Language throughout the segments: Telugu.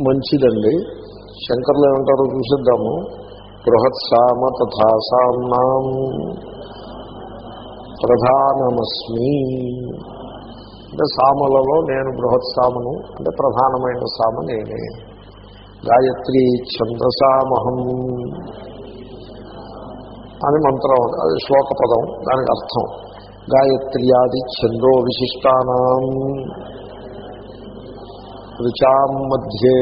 మంచిదండి. శంకర్లు ఏమంటారో చూసిద్దాము. బృహత్సామ తథా సామ్నాం ప్రధానమస్మి. అంటే సామలలో నేను బృహత్సామను అంటే ప్రధానమైన సామ నేనే. గాయత్రి ఛందసామహం అని మంత్రం అది శ్లోక పదం దానికి అర్థం. గాయత్ర్యాది ఛందో విశిష్టానం. రుచాం మధ్యే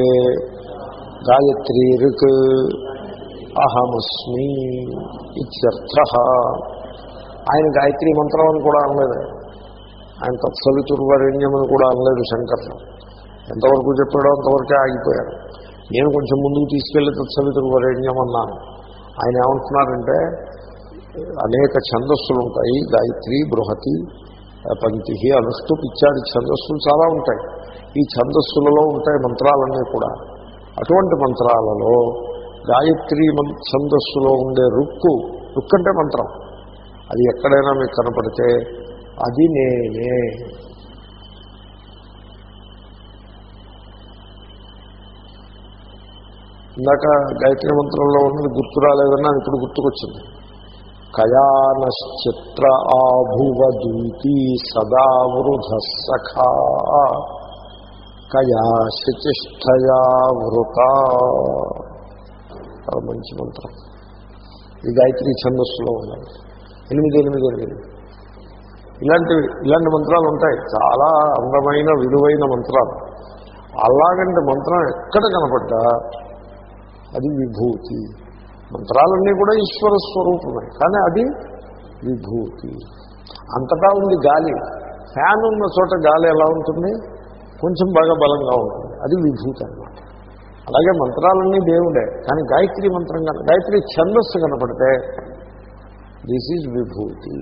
గాయత్రీ ఋక్ అహమస్మి ఇత్యర్థ ఆయన గాయత్రి మంత్రం అని కూడా అనలేదు. ఆయన తత్సవితుర్వరేణ్యం అని కూడా అనలేదు శంకర్లు. ఎంతవరకు చెప్పాడో అంతవరకే ఆగిపోయారు. నేను కొంచెం ముందుకు తీసుకెళ్ళి తత్సవితుర్వరేణ్యం అన్నాను. ఆయన ఏమంటున్నారంటే అనేక ఛందస్సులు ఉంటాయి గాయత్రి బృహతి పంక్తి అనుష్టు ఇత్యాది ఛందస్సులు చాలా ఉంటాయి. ఈ ఛందస్సులలో ఉంటాయి మంత్రాలన్నీ కూడా. అటువంటి మంత్రాలలో గాయత్రి ఛందస్సులో ఉండే రుక్కు రుక్ అంటే మంత్రం. అది ఎక్కడైనా మీకు కనపడితే అది నేనే. ఇందాక గాయత్రి మంత్రంలో ఉన్నది గుర్తు రాలేదన్నా ఇప్పుడు గుర్తుకొచ్చింది. కయానశ్చిత్ర ఆభువదూతి సదా వృధ సఖా. కయా శచిష్ఠయా వృత. చాలా మంచి మంత్రం. ఈ గాయత్రి ఛందస్సులో ఉన్నది ఎనిమిది ఎనిమిది ఎనిమిది. ఇలాంటి ఇలాంటి మంత్రాలు ఉంటాయి. చాలా అందమైన విలువైన మంత్రాలు. అలాగంటి మంత్రం ఎక్కడ కనపడ్డా? అది విభూతి. మంత్రాలన్నీ కూడా ఈశ్వర స్వరూపమే. కానీ అది విభూతి. అంతటా ఉంది గాలి. ఫ్యాన్ ఉన్న చోట గాలి ఎలా ఉంటుంది? కొంచెం బాగా బలంగా ఉంటుంది. అది విభూతి అనమాట అలాగే మంత్రాలన్నీ దేవుడే. కానీ గాయత్రి మంత్రం కనుక గాయత్రి ఛందస్సు కనపడితే దిస్ ఈజ్ విభూతి.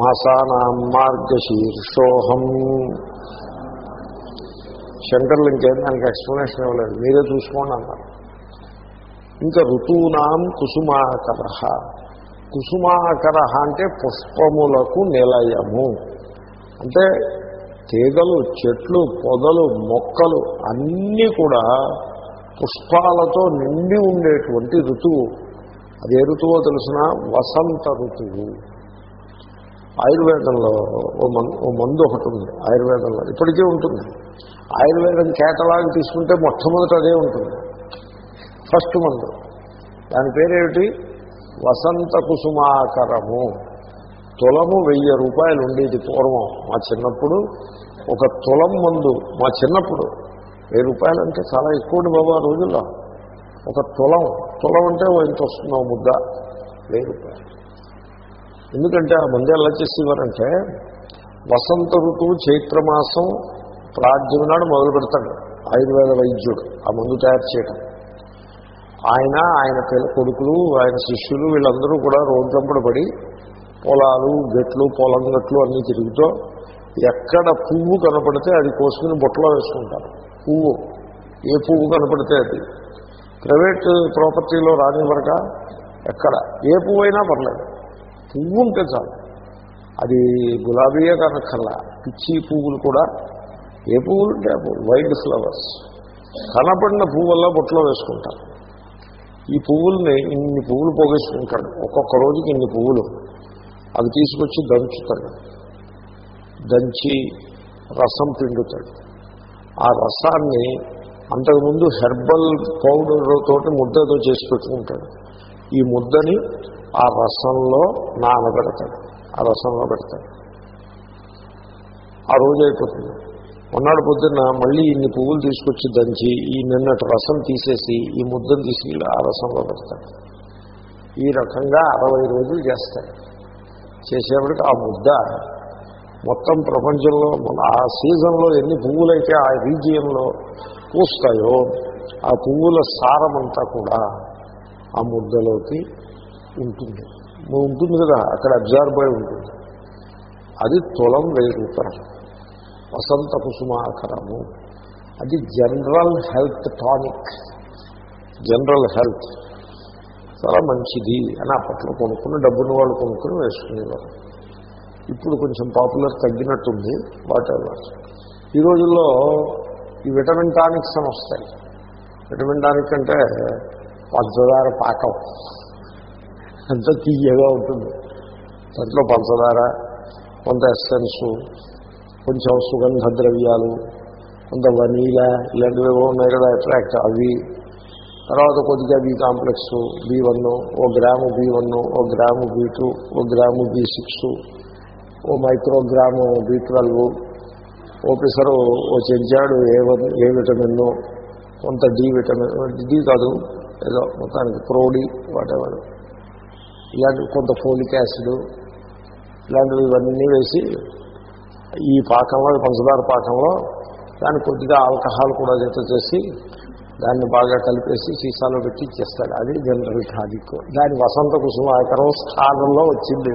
మాసానాం మార్గశీర్షోహం. శంకర్లు ఇంకేం దానికి ఎక్స్ప్లెనేషన్ ఇవ్వలేదు. మీరే చూసుకోండి అన్నారు. ఇంకా ఋతూనాం కుసుమాకర. కుసుమాకర అంటే పుష్పములకు నిలయము. అంటే తీగలు చెట్లు పొదలు మొక్కలు అన్నీ కూడా పుష్పాలతో నిండి ఉండేటువంటి ఋతువు. అది ఏ ఋతువో తెలిసిన? వసంత ఋతువు. ఆయుర్వేదంలో ఓ మన్ ఓ మందు ఒకటి ఉంది ఆయుర్వేదంలో. ఇప్పటికీ ఉంటుంది. ఆయుర్వేదం కేటలాగ్ తీసుకుంటే మొట్టమొదటి అదే ఉంటుంది. ఫస్ట్ మందు. దాని పేరేమిటి? వసంత కుసుమాకరము. తులము వెయ్యి రూపాయలు ఉండేది పూర్వం మా చిన్నప్పుడు. ఒక తులం మందు మా చిన్నప్పుడు. వెయ్యి రూపాయలు అంటే చాలా ఎక్కువ బాబు ఆ రోజుల్లో. ఒక తులం తులం అంటే ఓ ఎంత ముద్ద? వెయ్యి రూపాయలు. ఎందుకంటే ఆ మంది ఎలా చేసేవారంటే వసంత ఋతువు చైత్రమాసం ప్రాజ్యం నాడు మొదలు పెడతాడు ఆయుర్వేద వైద్యుడు ఆ మందు తయారు చేయడం ఆయన ఆయన పిల్ల కొడుకులు ఆయన శిష్యులు వీళ్ళందరూ కూడా రోడ్లంపడి పడి పొలాలు గట్లు పొలం గట్లు అన్నీ తిరుగుతూ ఎక్కడ పువ్వు కనపడితే అది కోసుకుని బుట్టలో వేసుకుంటారు. పువ్వు. ఏ పువ్వు కనపడితే అది. ప్రైవేట్ ప్రాపర్టీలో రానివ్వరక ఎక్కడ? ఏ పువ్వు అయినా పర్లేదు. పువ్వు ఉంటే చాలు. అది గులాబీయే కనక్కల్లా పిచ్చి పువ్వులు కూడా ఏ పువ్వులు ఉంటే వైల్డ్ ఫ్లవర్స్. కనపడిన పువ్వుల్లో బుట్టలో వేసుకుంటారు. ఈ పువ్వుల్ని ఇన్ని పువ్వులు పోగేసుకుంటాడు. ఒక్కొక్క రోజుకి ఇన్ని పువ్వులు. అవి తీసుకొచ్చి దంచుతాడు. దంచి రసం పిండుతాడు. ఆ రసాన్ని అంతకుముందు హెర్బల్ పౌడర్ తోటి ముద్దతో చేసి పెట్టుకుంటాడు. ఈ ముద్దని ఆ రసంలో నానబెడతాడు. ఆ రసంలో పెడతాడు. ఆ రోజు అయిపోతుంది. మొన్నటి పొద్దున్న మళ్ళీ ఇన్ని పువ్వులు తీసుకొచ్చి దంచి ఈ నిన్నటి రసం తీసేసి ఈ ముద్దను తీసుకెళ్ళి ఆ రసంలో పెడతాడు. ఈ రకంగా అరవై రోజులు చేస్తాడు. చేసేప్పటికి ఆ ముద్ద మొత్తం ప్రపంచంలో మన ఆ సీజన్లో ఎన్ని పువ్వులైతే ఆ రీజియన్లో పూస్తాయో ఆ పువ్వుల సారమంతా కూడా ఆ ముద్దలోకి ఉంటుంది. ఉంటుంది కదా అక్కడ అబ్జర్వ్ అయి ఉంటుంది. అది తులం వెయ్యి వసంత కుసుమాకరము. అది general health tonic. General health. చాలా మంచిది అని అప్పట్లో కొనుక్కుని డబ్బున్న వాళ్ళు కొనుక్కుని వేసుకునేవారు. ఇప్పుడు కొంచెం పాపులర్ తగ్గినట్టుంది వాట్ ఎవర్ ఈ రోజుల్లో ఈ విటమిన్ టానిక్స్ అని వస్తాయి. విటమిన్ టానిక్ అంటే పంచదార పాకం. ఎంత తీయగా ఉంటుంది. దాంట్లో పంచదార కొంత ఎస్సెన్సు కొంచెం సుగంధ ద్రవ్యాలు కొంత వనీలా ఇలాంటివి ఏవో ఉన్నాయి కదా అట్రాక్ట్ అవి. తర్వాత కొద్దిగా బి కాంప్లెక్స్ బి వన్ ఓ గ్రాము బి వన్ ఓ గ్రాము బి టూ ఓ గ్రాము బి సిక్స్ ఓ మైక్రోగ్రాము బి ట్వెల్వ్ ఓ పిసరు ఓ చెంచాడు ఏ వన్ ఏ విటమిన్ కొంత డి విటమిన్ డి కాదు ఏదో మొత్తానికి ప్రోడి వాటెవర్ ఇలాంటి కొంత ఫోలిక్ యాసిడ్ ఇలాంటివి ఇవన్నీ వేసి ఈ పాకంలో పంచదార పాకంలో దాన్ని కొద్దిగా ఆల్కహాల్ కూడా జత చేసి దాన్ని బాగా కలిపేసి సీసాలో పెట్టి ఇచ్చేస్తాడు. అది జనరల్ టానిక్ దాని వసంత కుసుమాకరం స్థానంలో వచ్చింది.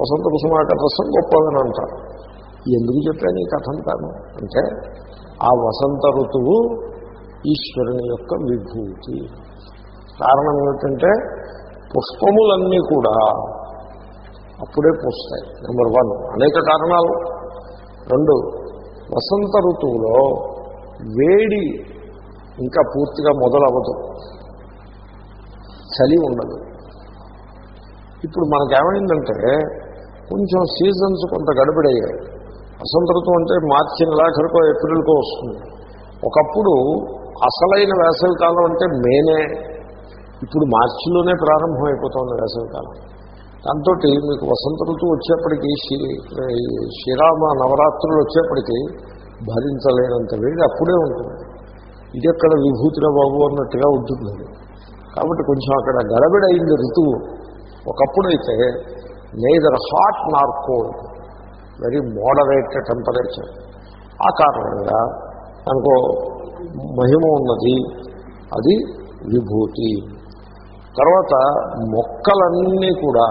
వసంత కుసుమాకర రసం గొప్పదని అంటారు. ఎందుకు చెప్పాను ఈ కథ అంటాను అంటే ఆ వసంత ఋతువు ఈశ్వరుని యొక్క విభూతి. కారణం ఏమిటంటే పుష్పములన్నీ కూడా అప్పుడే పూస్తాయి. నెంబర్ వన్ అనేక కారణాలు. రెండు వసంత ఋతువులో వేడి ఇంకా పూర్తిగా మొదలవ్వదు. చలి ఉండదు. ఇప్పుడు మనకేమైందంటే కొంచెం సీజన్స్ కొంత గడబిడయ్యాయి. వసంత ఋతువు అంటే మార్చి నెలాఖరికో ఏప్రిల్కో వస్తుంది. ఒకప్పుడు అసలైన వేసవికాలం అంటే మేనే. ఇప్పుడు మార్చిలోనే ప్రారంభం అయిపోతుంది వేసవికాలం. దాంతో మీకు వసంత ఋతువు వచ్చేప్పటికీ శ్రీరామ నవరాత్రులు వచ్చేప్పటికీ భరించలేనంత వేడి అప్పుడే ఉంటుంది. ఇది ఎక్కడ విభూతిరా బాబు అన్నట్టుగా ఉంటుంది. కాబట్టి కొంచెం అక్కడ గడబిడైంది ఋతువు. ఒకప్పుడైతే neither hot nor cold very moderate temperature ఆ కారణంగా మనకు మహిమ ఉన్నది అది విభూతి. తర్వాత మొక్కలన్నీ కూడా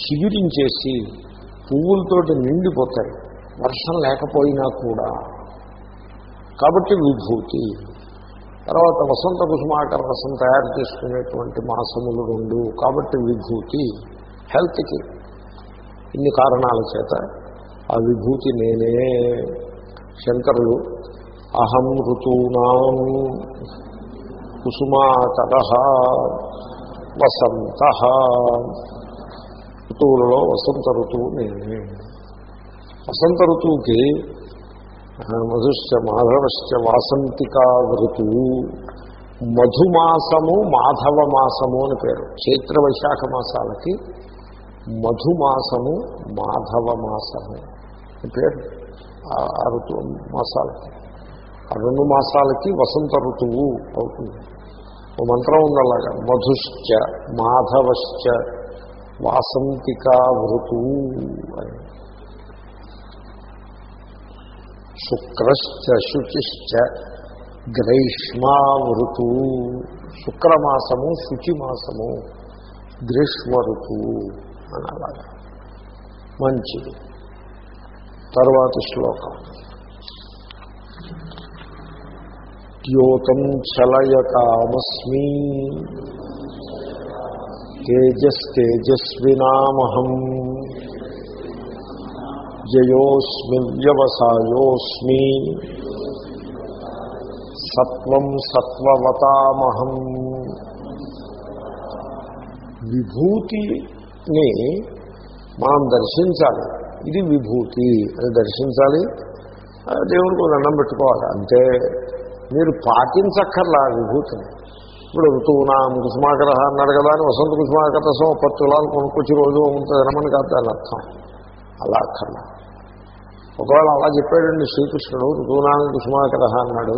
చిగురించేసి పువ్వులతోటి నిండిపోతాయి. వర్షం లేకపోయినా కూడా. కాబట్టి విభూతి. తర్వాత వసంత కుసుమాకర రసం తయారు చేసుకునేటువంటి మాసములు రెండు. కాబట్టి విభూతి. హెల్త్కి ఇన్ని కారణాల చేత ఆ విభూతి నేనే. శంకరులు అహం ఋతూనాం కుసుమాకర వసంత. ఋతువులలో వసంత ఋతువు నేనే. వసంత ఋతువుకి మధుశ్చ మాధవశ్చ వాసంతికా ఋతువు. మధుమాసము మాధవ మాసము అని పేరు. చైత్ర వైశాఖ మాసాలకి మధుమాసము మాధవ మాసము అని పేరు. ఆ ఋతువు మాసాలకి. ఆ రెండు మాసాలకి వసంత ఋతువు అవుతుంది. ఓ మంత్రం ఉంది అలాగా మధుశ్చ మాధవశ్చ వాసంతికా ఋతువు అని. శుక్రశ్చ శుచిశ్చ గ్రైష్మావృతు శుక్రమాసము శుచిమాసము గ్రీష్మ ఋతువు అని అలాగా మంచిది. తర్వాత శ్లోకం. ద్యోతం చలయతామస్మి తేజస్తేజస్వినామహం. జయోస్మి వ్యవసాయోస్మి సత్వం సత్వవతామహం. విభూతిని మనం దర్శించాలి. ఇది విభూతి అని దర్శించాలి. దేవుడికి దండం పెట్టుకోవాలి. అంటే మీరు పాటించక్కర్లా విభూతిని. ఇప్పుడు ఋతువునాం కుసుమాకర అన్నాడు కదా అని వసంత కుసుమాకర రసం పది కొనుక్కొచ్చి రోజు ఉంటుందనమని కాదు దాని అర్థం. అలా అక్కర్లా. ఒకవేళ అలా చెప్పాడండి శ్రీకృష్ణుడు ఋతువునాం కుసుమాకర అన్నాడు.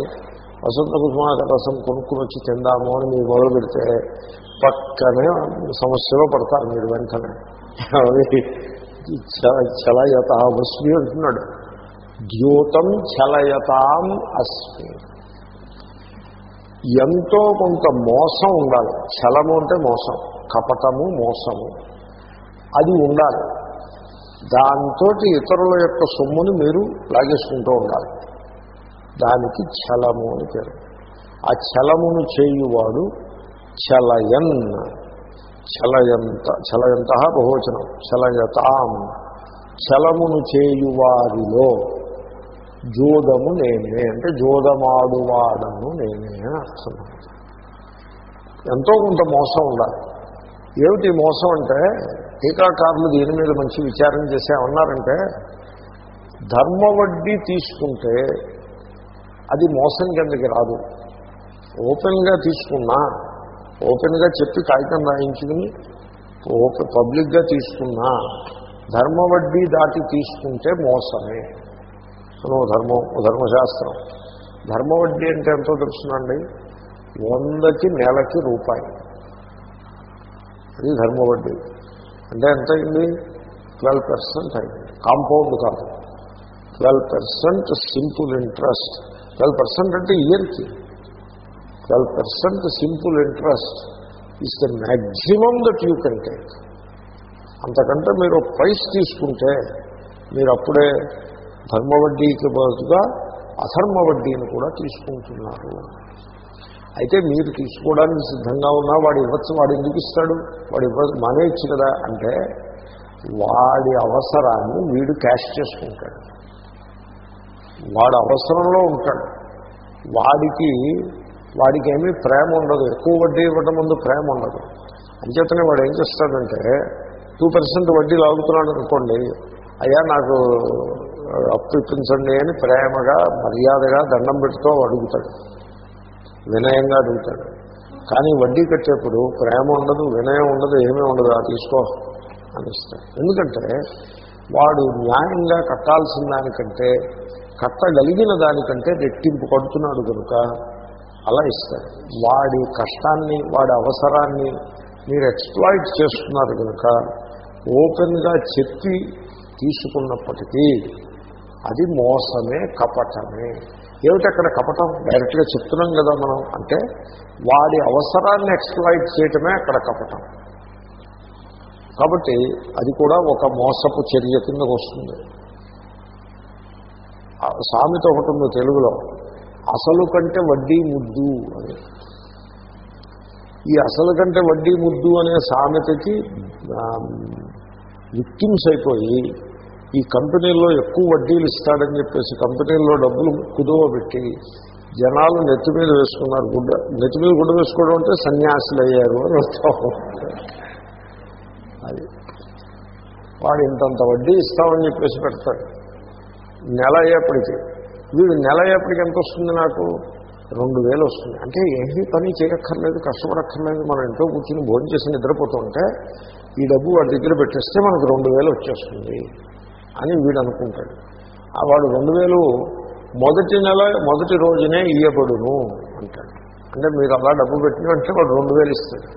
వసంత కుసుమాకర రసం కొనుక్కుని వచ్చి తిందాము అని మీరు మొదలు పెడితే పక్కనే సమస్యలో పడతారు మీరు వెంటనే. చలయత అస్మి అంటున్నాడు. ద్యూతం చలయతాం అస్మి. ఎంతో కొంత మోసం ఉండాలి. చలము అంటే మోసం కపటము మోసము. అది ఉండాలి. దాంతో ఇతరుల యొక్క సొమ్ముని మీరు లాగేసుకుంటూ ఉండాలి. దానికి చలము అని పేరు. ఆ చలమును చేయువాడు చలయన్. చలయంత చలయంత బహువచనం. చలయతాం. చలమును చేయువారిలో జోదము నేనే అంటే జోదమాడువాడను నేనే అని అర్థం. ఎంతో కొంత మోసం ఉండాలి. ఏమిటి మోసం అంటే టీకాకారులు దీని మీద మంచి విచారం చేసేమన్నారంటే ధర్మ వడ్డీ తీసుకుంటే అది మోసం కిందకి రాదు. ఓపెన్గా తీసుకున్నా ఓపెన్గా చెప్పి కాగితం రాయించుకుని ఓపెన్ పబ్లిక్గా తీసుకున్నా ధర్మవడ్డీ దాటి తీసుకుంటే మోసమే. అని ఓ ధర్మం ఓ ధర్మశాస్త్రం. ధర్మవడ్డీ అంటే ఎంతో తెలుసునండి? వందకి నెలకి రూపాయి. అది ధర్మవడ్డీ. అంటే ఎంత అయింది? ట్వెల్వ్ పర్సెంట్ అయింది. కాంపౌండ్ కాదు. Twelve percent simple interest twelve percent అంటే ఇయర్కి. Twelve percent simple interest is the maximum that you can take అంతకంటే మీరు ప్రైస్ తీసుకుంటే మీరు అప్పుడే ధర్మ వడ్డీకి బదులుగా అధర్మ వడ్డీని కూడా తీసుకుంటున్నారు. అయితే మీరు తీసుకోవడానికి సిద్ధంగా ఉన్నా వాడు ఇవ్వచ్చు వాడు ఎందుకు ఇస్తాడు? వాడు ఇవ్వ మానేయచ్చు కదా. అంటే వాడి అవసరాన్ని వీడు క్యాష్ చేసుకుంటాడు. వాడు అవసరంలో ఉంటాడు. వాడికి వాడికి ఏమీ ప్రేమ ఉండదు. ఎక్కువ వడ్డీ ఇవ్వడం ముందు ప్రేమ ఉండదు. అంచేతనే వాడు ఏం చేస్తాడంటే టూ పర్సెంట్ వడ్డీ లాగుతున్నాడు అనుకోండి అయ్యా నాకు అప్పు ఇప్పించండి అని ప్రేమగా మర్యాదగా దండం పెడుతూ అడుగుతాడు. వినయంగా అడుగుతాడు. కానీ వడ్డీ కట్టేప్పుడు ప్రేమ ఉండదు వినయం ఉండదు ఏమీ ఉండదు ఆ తీసుకో అనిస్తాడు. ఎందుకంటే వాడు న్యాయంగా కట్టాల్సిన దానికంటే కట్టగలిగిన దానికంటే రెట్టింపు కడుతున్నాడు కనుక అలా ఇస్తాడు. వాడి కష్టాన్ని వాడి అవసరాన్ని మీరు ఎక్స్ప్లాయిట్ చేస్తున్నారు కనుక ఓపెన్గా చెప్పి తీసుకున్నప్పటికీ అది మోసమే కపటమే. ఏమిటి అక్కడ కపటం? డైరెక్ట్గా చెప్తున్నాం కదా మనం. అంటే వాడి అవసరాన్ని ఎక్స్ప్లాయిట్ చేయటమే అక్కడ కపటం. కాబట్టి అది కూడా ఒక మోసపు చర్య కిందకు వస్తుంది. సామెత ఒకటి ఉంది తెలుగులో. అసలు కంటే వడ్డీ ముద్దు అని. ఈ అసలు కంటే వడ్డీ ముద్దు అనే సామెతకి విక్టిమ్స్ అయిపోయి ఈ కంపెనీల్లో ఎక్కువ వడ్డీలు ఇస్తాడని చెప్పేసి కంపెనీల్లో డబ్బులు కుదువ పెట్టి జనాలు నెత్తి మీద వేసుకున్నారు గుడ్డ నెత్తి మీద గుడ్డ వేసుకోవడం అంటే సన్యాసులు అయ్యారు అని అర్థం. అది. వాడు ఇంతంత వడ్డీ ఇస్తామని చెప్పేసి పెడతాడు. నెల అయ్యేప్పటికీ. వీడు నెల అయ్యేప్పటికి ఎంత వస్తుంది నాకు? రెండు వేలు వస్తుంది. అంటే ఏమీ పని చేయక్కర్లేదు కష్టపడక్కర్లేదు. మనం ఇంట్లో కూర్చుని భోజనం చేసి నిద్రపోతుంటే ఈ డబ్బు వాడి దగ్గర పెట్టేస్తే మనకు రెండు వేలు వచ్చేస్తుంది. అని వీడు అనుకుంటాడు ఆ వాడు రెండు వేలు మొదటి నెల మొదటి రోజునే ఇయ్యబడును అంటాడు. అంటే మీరు అలా డబ్బు పెట్టినంటే వాడు రెండు వేలు ఇస్తాడు.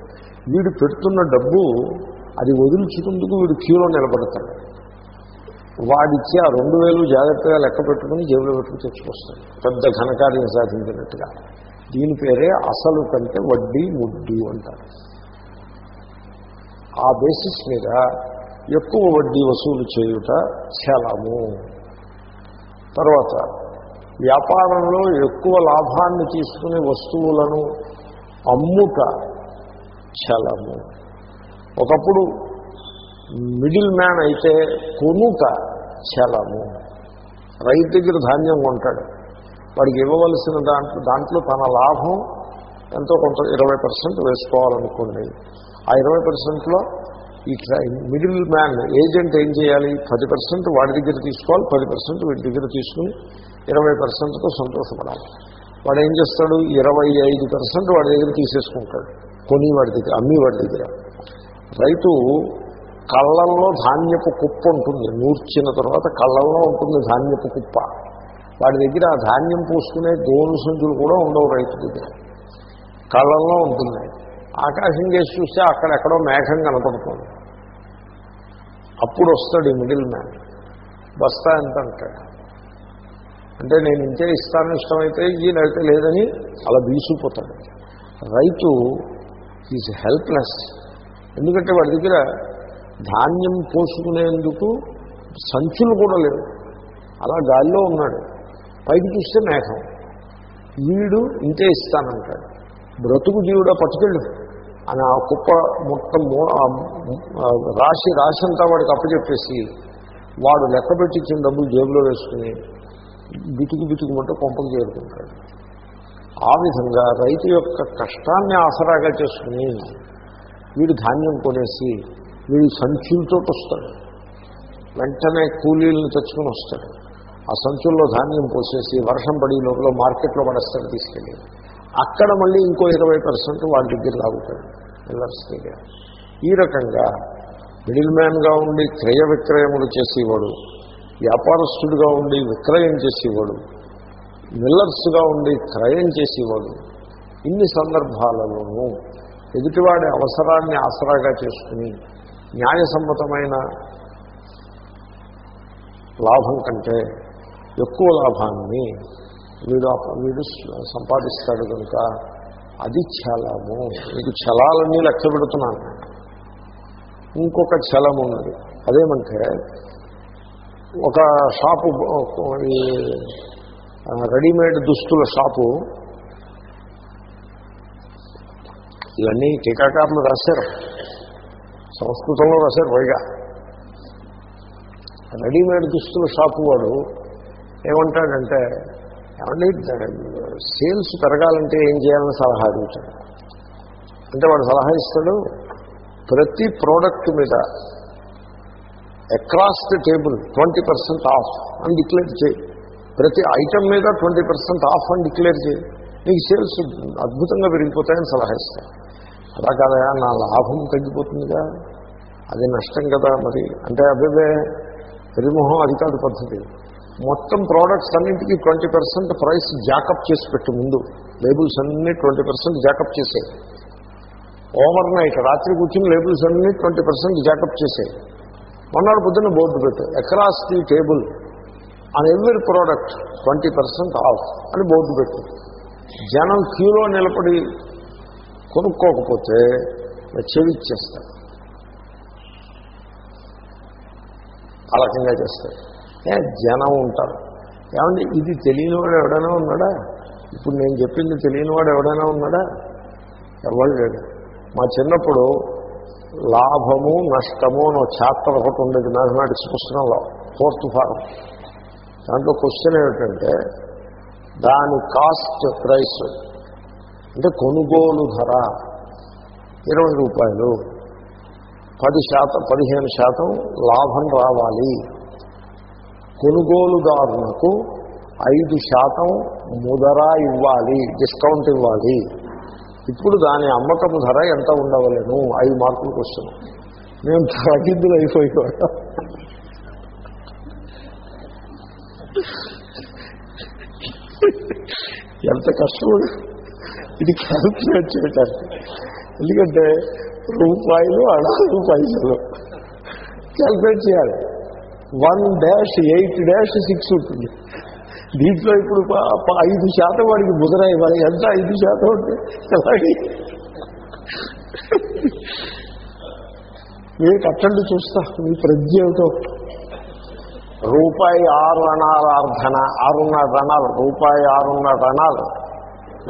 వీడు పెడుతున్న డబ్బు అది వదిలించుకుందుకు వీడు క్యూలో నిలబడతాడు. వాడిచ్చి ఆ రెండు వేలు జాగ్రత్తగా లెక్క పెట్టుకుని జేబులో పెట్టుకుని తెచ్చుకొస్తాడు. పెద్ద ఘనకార్యం సాధించినట్టుగా. దీని పేరే అసలు కంటే వడ్డీ ముడ్డు అంటారు. ఆ బేసిస్ మీద ఎక్కువ వడ్డీ వసూలు చేయుట చలము తర్వాత వ్యాపారంలో ఎక్కువ లాభాన్ని తీసుకునే వస్తువులను అమ్ముట చలము ఒకప్పుడు మిడిల్ మ్యాన్ అయితే కొనుట చలము రైతు దగ్గర ధాన్యం కొంటాడు. వాడికి ఇవ్వవలసిన దాంట్లో దాంట్లో తన లాభం ఎంతో కొంత ఇరవై పర్సెంట్ వేసుకోవాలనుకోండి. ఆ ఇరవై పర్సెంట్లో ఈ మిడిల్ మ్యాన్ ఏజెంట్ ఏం చేయాలి? పది పర్సెంట్ వాడి దగ్గర తీసుకోవాలి పది పర్సెంట్ వీడి దగ్గర తీసుకుని ఇరవై పర్సెంట్తో సంతోషపడాలి. వాడు ఏం చేస్తాడు? ఇరవై ఐదు పర్సెంట్ వాడి దగ్గర తీసేసుకుంటాడు. కొని వాడి దగ్గర అమ్మి వాడి దగ్గర. రైతు కళ్ళల్లో ధాన్యపు కుప్ప ఉంటుంది. నూర్చిన తర్వాత కళ్ళల్లో ఉంటుంది ధాన్యపు కుప్ప. వాడి దగ్గర ఆ ధాన్యం పూసుకునే గోను సంచులు కూడా ఉండవు రైతు దగ్గర. కళ్ళల్లో ఉంటుంది ఆకాశం చేసి చూస్తే అక్కడెక్కడో మేఘం కనపడుతుంది. అప్పుడు వస్తాడు ఈ మిడిల్ మ్యాన్. బస్తా ఎంత అంటాడు అంటే నేను ఇంతే ఇస్తాను ఇష్టమైతే ఈయన అయితే లేదని అలా బీసిపోతాడు. రైతు ఈజ్ హెల్ప్లెస్. ఎందుకంటే వాడి దగ్గర ధాన్యం పోసుకునేందుకు సంచులు కూడా లేవు. అలా గాల్లో ఉన్నాడు. పైకి చూస్తే మేఘం. వీడు ఇంతే ఇస్తానంటాడు. బ్రతుకు జీవుడా పట్టుకెళ్ళు. అని ఆ కుప్ప మొత్తం రాశి రాశి అంతా వాడికి అప్పచెప్పేసి వాడు లెక్క పెట్టించిన డబ్బులు జేబులో వేసుకుని బితుకు బితుకుమంటూ కొంపకు చేరుకుంటాడు. ఆ విధంగా రైతు యొక్క కష్టాన్ని ఆసరాగా చేసుకుని వీడు ధాన్యం కొనేసి వీడు సంచులతో వస్తాడు. వెంటనే కూలీలను తెచ్చుకొని వస్తాడు. ఆ సంచుల్లో ధాన్యం పోసేసి వర్షం పడి లోపల మార్కెట్లో పడేస్తాడు తీసుకెళ్ళి. అక్కడ మళ్ళీ ఇంకో ఇరవై పర్సెంట్ వాళ్ళ దగ్గర లాగుతాడు. మిల్లర్స్ ఈ రకంగా మిడిల్ మ్యాన్గా ఉండి క్రయ విక్రయములు చేసేవాడు వ్యాపారస్తుడిగా ఉండి విక్రయం చేసేవాడు మిల్లర్స్గా ఉండి క్రయం చేసేవాడు ఇన్ని సందర్భాలలోనూ ఎదుటివాడి అవసరాన్ని ఆసరాగా చేసుకుని న్యాయసమ్మతమైన లాభం కంటే ఎక్కువ లాభాన్ని వీడు వీడు సంపాదిస్తాడు కనుక అది చలము. మీకు చలాలన్నీ లెక్క పెడుతున్నాను. ఇంకొక చలం ఉన్నది. అదేమంటే ఒక షాపు ఈ రెడీమేడ్ దుస్తుల షాపు. ఇవన్నీ టీకాకారులు రాశారు. సంస్కృతంలో రాశారు పైగా. రెడీమేడ్ దుస్తుల షాపు వాడు ఏమంటాడంటే ఏమండి సేల్స్ పెరగాలంటే ఏం చేయాలని సలహా అడుగుతాడు అంటే వాడు సలహా ఇస్తాడు ప్రతి ప్రోడక్ట్ మీద across the table twenty percent off అని డిక్లేర్ చేయి. ప్రతి ఐటమ్ మీద ట్వంటీ పర్సెంట్ ఆఫ్ అని డిక్లేర్ చేయి. నీకు సేల్స్ అద్భుతంగా పెరిగిపోతాయని సలహా ఇస్తాను అలా కాదయా నా లాభం తగ్గిపోతుందిగా? అది నష్టం కదా మరి. అంటే అబ్బాబే పెరిమోహం అది కాదు పద్ధతి. మొత్తం ప్రోడక్ట్స్ అన్నింటికి ట్వంటీ పర్సెంట్ ప్రైస్ జాకప్ చేసి పెట్టు ముందు. లేబుల్స్ అన్నీ ట్వంటీ పర్సెంట్ జాకప్ చేసాయి. ఓవర్ నైట్ రాత్రి కూర్చుని లేబుల్స్ అన్నీ ట్వంటీ పర్సెంట్ జాకప్ చేసాయి. మొన్నటి పొద్దున్న బోర్డు పెట్టు. Across the table on every product twenty percent off అని బోర్డు పెట్టు. జనం క్యూలో నిలబడి కొనుక్కోకపోతే చెవిచ్చేస్తారు ఆ రకంగా చేస్తారు జనం ఉంటారు. ఏమంటే ఇది తెలియని వాడు ఎవడైనా ఉన్నాడా? ఇప్పుడు నేను చెప్పింది తెలియని వాడు ఎవడైనా ఉన్నాడా? ఎవరు లేడు. మా చిన్నప్పుడు లాభము నష్టము అని చాప్టర్ ఒకటి ఉండేది. మ్యాథమెటిక్స్ పుస్తకంలో ఫోర్త్ ఫారం. దాంట్లో క్వశ్చన్ ఏమిటంటే దాని కాస్ట్ ప్రైస్. అంటే కొనుగోలు ధర. ఇరవై రూపాయలు. పది శాతం పదిహేను శాతం లాభం రావాలి. కొనుగోలుదారులకు ఐదు శాతం ముదర ఇవ్వాలి డిస్కౌంట్ ఇవ్వాలి. ఇప్పుడు దాని అమ్మకం ధర ఎంత ఉండవలేను? ఐదు మార్కులకు వస్తున్నాం మేము తగ్గిందులు అయిపోయేవాడు ఎంత కష్టం ఇది క్యాల్కులేట్ చేయటానికి ఎందుకంటే రూపాయలు అడా రూపాయలు క్యాల్కులేట్ చేయాలి. One dash eight dash six ఉంటుంది. దీంట్లో ఇప్పుడు ఐదు శాతం వాడికి బుధన ఇవ్వాలి. ఎంత? ఐదు శాతం ఉంటుంది అలాగే మీరు కట్టండి చూస్తా. మీ ప్రజ్ఞ ఏమిటో. రూపాయి ఆరు అణాలు అర్ధన ఆరున్నర రణాలు రూపాయి ఆరున్నర రణాలు.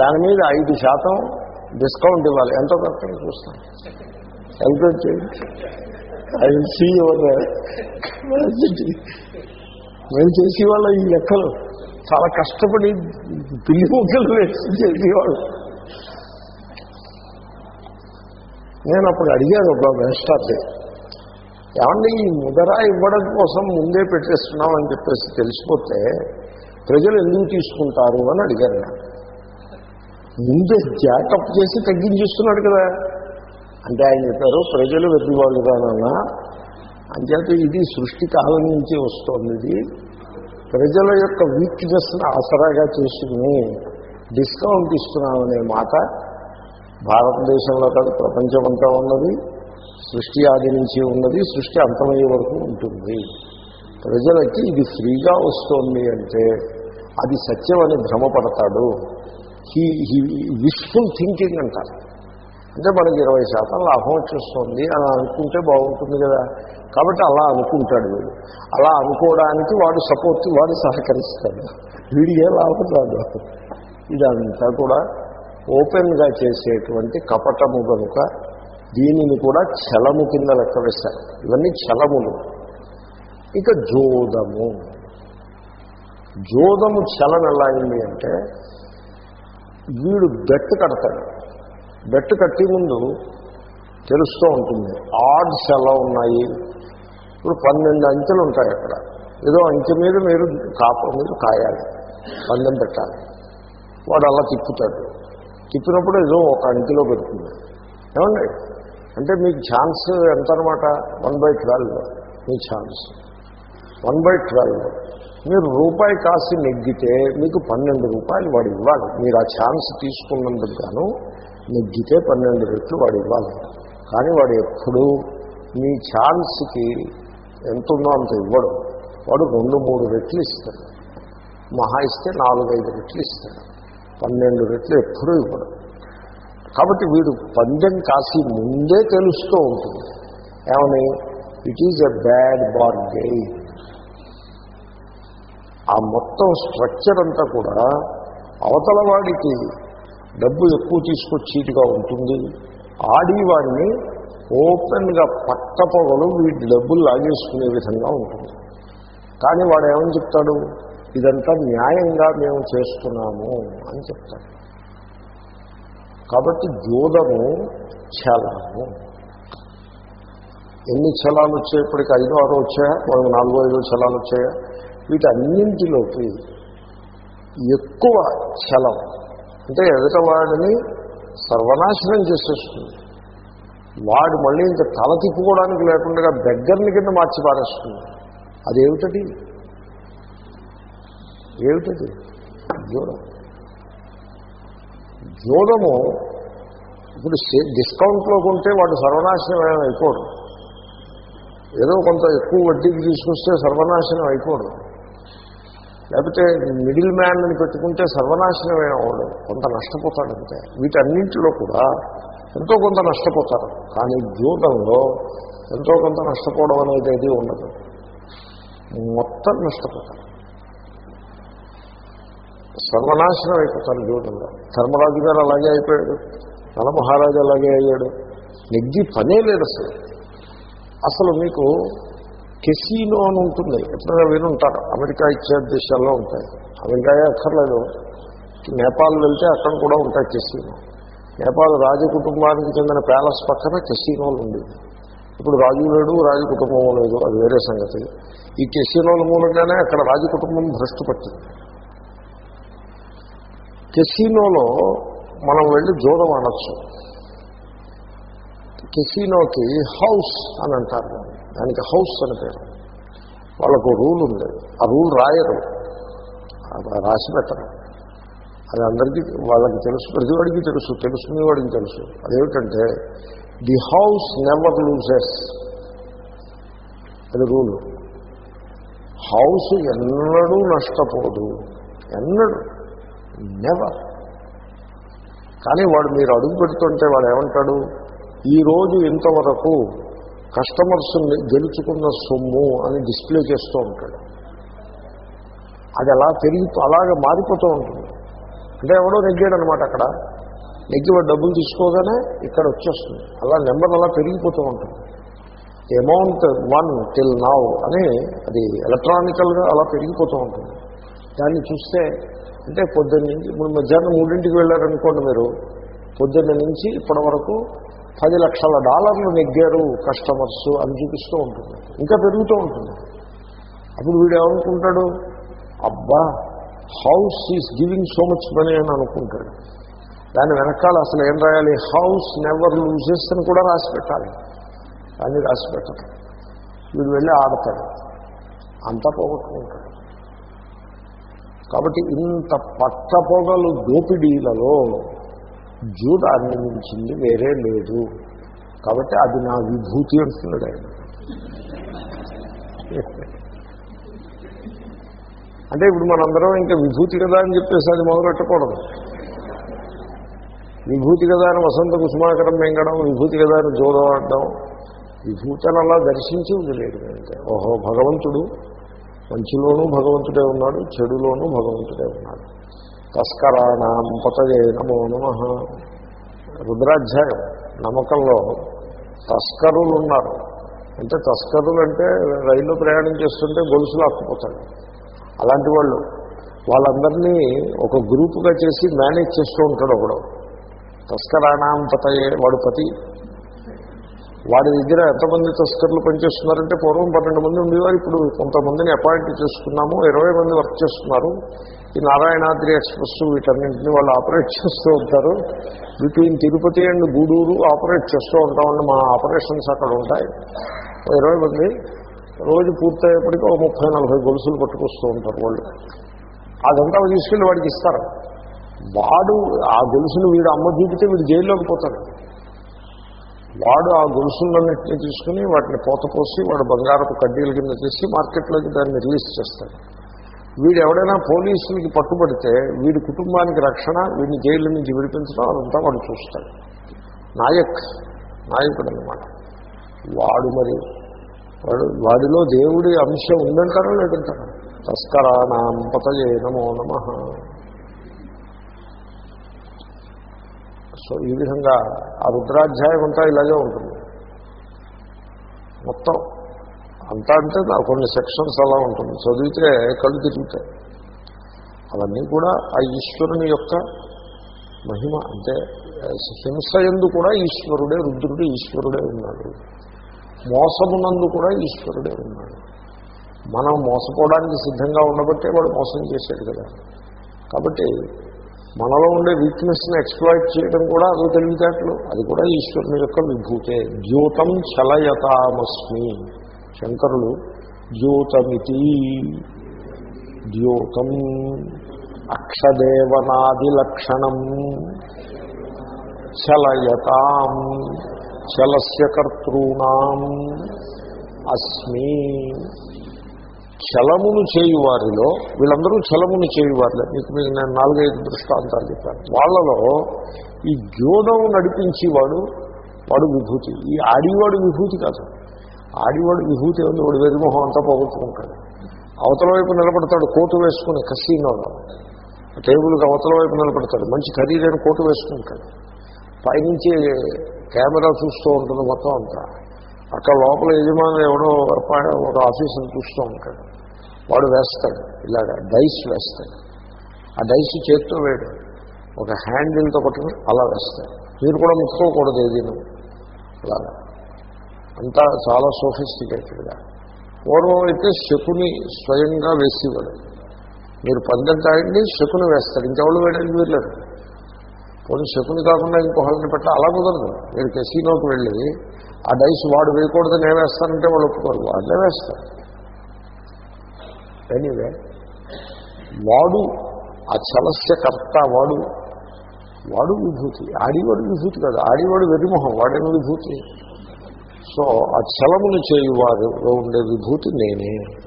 దాని మీద ఐదు శాతం డిస్కౌంట్ ఇవ్వాలి. ఎంతో కట్టండి చూస్తాను క్యాల్కులేట్ చేయండి. ఐ విల్ సీ యువర్ మేము చేసేవాళ్ళ ఈ లెక్కలు చాలా కష్టపడి పిల్లి ముక్కలు వేసి చేసేవాళ్ళు నేను అప్పుడు అడిగాను ఒక మేస్టార్ని ఏమండి ఈ ముదర ఇవ్వడం కోసం ముందే పెట్టేస్తున్నాం అని చెప్పేసి తెలిసిపోతే ప్రజలు ఎందుకు తీసుకుంటారు అని అడిగారు. నేను ముందే జాకప్ చేసి తగ్గించేస్తున్నాడు కదా. అంటే ఆయన చెప్పారు ప్రజలు వెతివాళ్ళుగానన్నా అంచేత ఇది సృష్టి కాలం నుంచి వస్తోంది ఇది. ప్రజల యొక్క వీక్నెస్ని ఆసరాగా చేసుకుని డిస్కౌంట్ ఇస్తున్నామనే మాట భారతదేశంలో కాదు ప్రపంచమంతా ఉన్నది. సృష్టి ఆది నుంచి ఉన్నది సృష్టి అంతమయ్యే వరకు ఉంటుంది. ప్రజలకి ఇది ఫ్రీగా వస్తోంది అంటే అది సత్యం అని భ్రమపడతాడు. హీ హీ విష్ఫుల్ థింకింగ్ అంటారు. అంటే మనకి ఇరవై శాతం లాభం వచ్చేస్తుంది అని అనుకుంటే బాగుంటుంది కదా. కాబట్టి అలా అనుకుంటాడు వీడు. అలా అనుకోవడానికి వాడు సపోర్ట్ వాడు సహకరిస్తాడు. వీడికి లాభం రాదు. ఇదంతా కూడా ఓపెన్గా చేసేటువంటి కపటము కనుక దీనిని కూడా చలము కింద లెక్క వేశారు. ఇవన్నీ చలములు. ఇక జోదము. జోదము చలన ఎలా అయింది అంటే వీడు బెట్టు కడతాడు. బెట్టు కట్టి ముందు తెలుస్తూ ఉంటుంది. ఆడ్స్ ఎలా ఉన్నాయి? ఇప్పుడు పన్నెండు అంచెలు ఉంటాయి అక్కడ. ఏదో అంచె మీద మీరు కాప మీరు కాయాలి. పందెం పెట్టాలి. వాడు అలా తిప్పుతాడు. తిప్పినప్పుడు ఏదో ఒక అంకెలో పెడుతుంది. ఏమండి? అంటే మీకు ఛాన్స్ ఎంత అనమాట వన్ బై ట్వెల్వ్. మీ ఛాన్స్. One by twelve. మీరు రూపాయి కాసి నెగ్గితే మీకు పన్నెండు రూపాయలు వాడు ఇవ్వాలి. మీరు ఆ ఛాన్స్ తీసుకున్నందుకు గాను నెగ్గితే పన్నెండు రెట్లు వాడు ఇవ్వాలి. కానీ వాడు ఎప్పుడూ మీ ఛాన్స్కి ఎంత ఉందో అంత ఇవ్వడు. వాడు రెండు మూడు రెట్లు ఇస్తాడు. మహా ఇస్తే నాలుగైదు రెట్లు ఇస్తాడు. పన్నెండు రెట్లు ఎప్పుడూ ఇవ్వడు. కాబట్టి వీడు పందెం కాసి ముందే తెలుస్తూ ఉంటుంది. ఏమని? It is a bad bargain ఆ మొత్తం స్ట్రక్చర్ అంతా కూడా అవతల వాడికి డబ్బు ఎక్కువ తీసుకొచ్చేట్టుగా ఉంటుంది. ఆడివాడిని ఓపెన్గా పట్టపొగలు వీటి డబ్బులు లాగేసుకునే విధంగా ఉంటుంది. కానీ వాడు ఏమని చెప్తాడు? ఇదంతా న్యాయంగా మేము చేస్తున్నాము అని చెప్తాడు. కాబట్టి జూదము చలము ఎన్ని చలాలు వచ్చాయి? ఇప్పటికి ఐదో ఆరో వచ్చాయా? వాళ్ళకి నాలుగో ఐదో చలాలు వచ్చాయా? వీటన్నింటిలోకి ఎక్కువ చలం అంటే ఎదుట వాడిని సర్వనాశనం చేసేస్తుంది. వాడు మళ్ళీ ఇంకా తల తిప్పుకోవడానికి లేకుండా దగ్గరని కింద మార్చి పారేస్తుంది. అదేమిటది? ఏమిటది? జూదం జూదము ఇప్పుడు డిస్కౌంట్లో కొంటే వాడు సర్వనాశనం అయిపోడు. ఏదో కొంత ఎక్కువ వడ్డీకి తీసుకొస్తే సర్వనాశనం అయిపోడు. లేకపోతే మిడిల్ మ్యాన్ని పెట్టుకుంటే సర్వనాశనమే అవడం కొంత నష్టపోతాడు అంతే. వీటన్నింటిలో కూడా ఎంతో కొంత నష్టపోతారు. కానీ జీవితంలో ఎంతో కొంత నష్టపోవడం అనేది అది ఉండదు. మొత్తం నష్టపోతారు. సర్వనాశనం అయిపోతారు జీవితంలో. ధర్మరాజు గారు అలాగే అయిపోయాడు. నలమహారాజు అలాగే అయ్యాడు. నెగ్గి పనే లేదు అసలు. అసలు మీకు కెసీనో అని ఉంటుంది. ఎప్పుడైనా వినుంటారు. అమెరికా ఇత్యాది దేశాల్లో ఉంటాయి. అమెరికాయే అక్కర్లేదు. నేపాల్ వెళ్తే అక్కడ కూడా ఉంటాయి కెసీనో. నేపాల్ రాజ కుటుంబానికి చెందిన ప్యాలెస్ పక్కన కెసీనోలు ఉండేది ఇప్పుడు రాజు లేడు రాజు కుటుంబం లేదు. అది వేరే సంగతి. ఈ కెసీనోల మూలంగానే అక్కడ రాజకుటుంబం భ్రష్టు పట్టింది. కెసీనోలో మనం వెళ్ళి జూదం అనొచ్చు కెసీనోకి హౌస్ అని అంటారు దాన్ని. దానికి హౌస్ అని పేరు. వాళ్ళకు రూల్ ఉంది. ఆ రూల్ రాయరు. అది రాసి పెట్టరు. అది అందరికీ వాళ్ళకి తెలుసు. ప్రతివాడికి తెలుసు. తెలుసుకునేవాడికి తెలుసు. అదేమిటంటే ది హౌస్ నెవర్ లూజెస్ అది రూలు. హౌస్ ఎన్నడూ నష్టపోదు. ఎన్నడూ. నెవర్. కానీ వాడు మీరు అడుగు పెడుతుంటే వాడు ఏమంటాడు? ఈరోజు ఇంతవరకు కస్టమర్స్ని గెలుచుకున్న సొమ్ము అని డిస్ప్లే చేస్తూ ఉంటాడు. అది అలా పెరిగి అలాగే మారిపోతూ ఉంటుంది. అంటే ఎవడో నెగ్గాడనమాట అక్కడ. నెగ్గి వాడు డబ్బులు తీసుకోగానే ఇక్కడ వచ్చేస్తుంది. అలా నెంబర్ అలా పెరిగిపోతూ ఉంటుంది. అమౌంట్ వన్ టిల్ నావ్ అని అది ఎలక్ట్రానికల్గా అలా పెరిగిపోతూ ఉంటుంది. దాన్ని చూస్తే అంటే పొద్దున్న నుంచి ఇప్పుడు మధ్యాహ్నం మూడింటికి వెళ్ళారనుకోండి మీరు పొద్దున్న నుంచి ఇప్పటి వరకు పది లక్షల డాలర్లు నెగ్గారు కస్టమర్స్ అని చూపిస్తూ ఉంటుంది. ఇంకా పెరుగుతూ ఉంటుంది. అప్పుడు వీడు ఏమనుకుంటాడు? అబ్బా house is giving so much money అని అనుకుంటాడు. దాని వెనకాల అసలు ఏం రాయాలి? హౌస్ నెవర్ లూజెస్ అని కూడా రాసి పెట్టాలి. అని రాసి పెట్టాలి. వీడు వెళ్ళి ఆడతాడు. అంతా పోగొట్టుకుంటాడు. కాబట్టి ఇంత పట్టపొగలు దోపిడీలలో జూదాన్ని మించింది వేరే లేదు. కాబట్టి అది నా విభూతి అంటున్నాడు ఆయన. అంటే ఇప్పుడు మనందరం ఇంకా విభూతి కదా అని చెప్పేసి అది మొదలెట్టకూడదు. విభూతి కదా అని వసంత కుసుమాకరం మెంగడం విభూతి కదా అని జోదం ఆడడం విభూతి అలా దర్శించి వదిలేదు అంటే. ఓహో భగవంతుడు మంచిలోనూ భగవంతుడే ఉన్నాడు చెడులోనూ భగవంతుడే ఉన్నాడు. తస్కరాణం పతయే నమో నమ. రుద్రాధ్యాయం నమ్మకంలో తస్కరులు ఉన్నారు అంటే తస్కరులు అంటే రైల్లో ప్రయాణం చేస్తుంటే గొలుసులు ఆక్కుపోతాడు అలాంటి వాళ్ళు వాళ్ళందరినీ ఒక గ్రూపుగా చేసి మేనేజ్ చేస్తూ ఉంటాడు ఒకడు. తస్కరాణం పతయే వాడు పతి. వాడి దగ్గర ఎంతమంది తస్కర్లు పనిచేస్తున్నారంటే పూర్వం పన్నెండు మంది ఉండేవారు ఇప్పుడు కొంతమందిని అపాయింట్ చేసుకున్నాము ఇరవై మంది వర్క్ చేస్తున్నారు. ఈ నారాయణాద్రి ఎక్స్ప్రెస్ వీటన్నింటినీ వాళ్ళు ఆపరేట్ చేస్తూ ఉంటారు. Between Tirupati and Gudur operate చేస్తూ ఉంటామండి మా ఆపరేషన్స్ అక్కడ ఉంటాయి. ఇరవై మంది రోజు పూర్తయ్యేప్పటికీ ఒక ముప్పై నలభై గొలుసులు పట్టుకొస్తూ ఉంటారు వాళ్ళు. అదంతా తీసుకెళ్ళి వాడికి ఇస్తారు. వాడు ఆ గొలుసులు వీడు అమ్మ చూపితే వీడు జైల్లోకి పోతాడు. వాడు ఆ గొలుసులన్నింటినీ తీసుకుని వాటిని పోత పోసి వాడు బంగారపు కడ్డీల కింద చేసి మార్కెట్లోకి దాన్ని రిలీజ్ చేస్తాడు. వీడు ఎవడైనా పోలీసులకి పట్టుబడితే వీడి కుటుంబానికి రక్షణ వీడిని జైలు నుంచి విడిపించడం అదంతా వాడు చూస్తాడు. నాయక్ నాయకుడు అనమాట వాడు మరి వాడు వాడిలో దేవుడి అంశం ఉందంటారా లేదంటారా? తస్కరానాం పతయే నమో నమ. సో ఈ విధంగా ఆ రుద్రాధ్యాయం అంతా ఇలాగే ఉంటుంది. మొత్తం అంతా అంటే నా కొన్ని సెక్షన్స్ అలా ఉంటుంది. చదివితే కళ్ళు తిరుగుతాయి. అవన్నీ కూడా ఆ ఈశ్వరుని యొక్క మహిమ అంటే హింస ఎందు కూడా ఈశ్వరుడే రుద్రుడు ఈశ్వరుడే ఉన్నాడు. మోసమునందు కూడా ఈశ్వరుడే ఉన్నాడు. మనం మోసపోవడానికి సిద్ధంగా ఉండబట్టే వాడు మోసం చేశాడు కదా. కాబట్టి మనలో ఉండే వీక్నెస్ని ఎక్స్ప్లాయిట్ చేయడం కూడా అది తెలివితేటలు. అది కూడా ఈశ్వరుని యొక్క విభూతే. ద్యూతం చలయతామస్మి. శంకరులు ద్యూతమితి ద్యూతం అక్షదేవనాది లక్షణం చలయతాం చలస్య కర్తృణం అస్మి. చలమును చేయువారిలో వీళ్ళందరూ చలమును చేయువారులే మీకు మీకు నేను నాలుగైదు దృష్టాంతాలు చెప్పాను వాళ్ళలో ఈ జోదం నడిపించేవాడు వాడు విభూతి. ఈ ఆడివాడు విభూతి కాదు. ఆడివాడు విభూతి ఉంది వాడు వెరిమొహం అంతా పోగొట్టుకుంటాడు. అవతల వైపు నిలబడతాడు కోటు వేసుకుని కసీనోలో టేబుల్కి అవతల వైపు నిలబడతాడు మంచి ఖరీదైన కోటు వేసుకుంటాడు. పైనుంచి కెమెరా చూస్తూ ఉంటుంది మొత్తం అంతా. అక్కడ లోపల యజమాని ఎవడో ఒక ఆఫీసును చూస్తూ ఉంటాడు. వాడు వేస్తాడు ఇలాగా డైస్ వేస్తాడు. ఆ డైస్ చేత్తో వేయడు. ఒక హ్యాండిల్తో కొట్టుకుని అలా వేస్తాడు. మీరు కూడా ముట్టుకోకూడదు ఏదీను. అలాగా. అంతా చాలా సోఫిస్టికేటెడ్గా. పూర్వం అయితే శకుని స్వయంగా వేసేవాడు మీరు పందెం తాగండి శకుని వేస్తారు. ఇంకెవరు వేయడానికి వీర్లేదు పోనీ శకుని కాకుండా ఇంకొకరిని పెట్ట అలా కుదరదు. మీరు కెసినోకి వెళ్ళి ఆ డైస్ వాడు వేయకూడదు నేను వేస్తానంటే వాళ్ళు ఒప్పుకోరు. వాళ్ళే వేస్తారు. ఎనీవే వాడు ఆ చలస్య కర్త వాడు వాడు విభూతి. ఆడివాడు విభూతి కాదు. ఆడివాడు వెరిమొహం వాడేమి విభూతి. సో ఆ చలమును చేయువారిలో ఉండే విభూతి నేనే.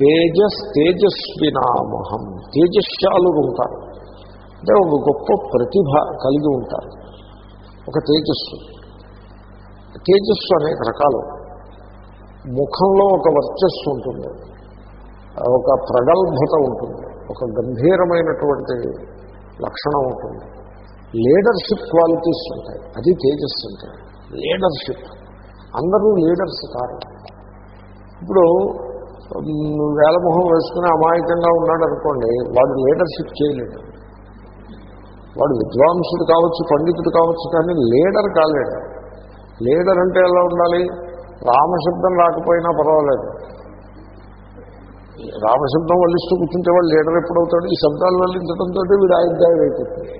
తేజస్ తేజస్వినామహం. తేజస్శాలుగా ఉంటారు. అంటే ఒక గొప్ప ప్రతిభ కలిగి ఉంటారు. ఒక తేజస్సు. తేజస్సు అనేక రకాలు. ముఖంలో ఒక వర్చస్సు ఉంటుంది. ఒక ప్రగల్భత ఉంటుంది. ఒక గంభీరమైనటువంటి లక్షణం ఉంటుంది. లీడర్షిప్ క్వాలిటీస్ ఉంటాయి. అది తేజస్సు ఉంటాయి లీడర్షిప్. అందరూ లీడర్స్ కాదు. ఇప్పుడు వేలమొహం వేసుకుని అమాయకంగా ఉన్నాడు అనుకోండి వాడు లీడర్షిప్ చేయలేడు. వాడు విద్వాంసుడు కావచ్చు పండితుడు కావచ్చు కానీ లీడర్ కాలేడు. లీడర్ అంటే ఎలా ఉండాలి? రామశబ్దం రాకపోయినా పర్వాలేదు. రామశబ్దం వల్లిస్తూ కూర్చుంటే వాడు లీడర్ ఎప్పుడవుతాడు? ఈ శబ్దాలు వల్లించడంతో వీడు ఆయుద్ధాయం అయిపోతుంది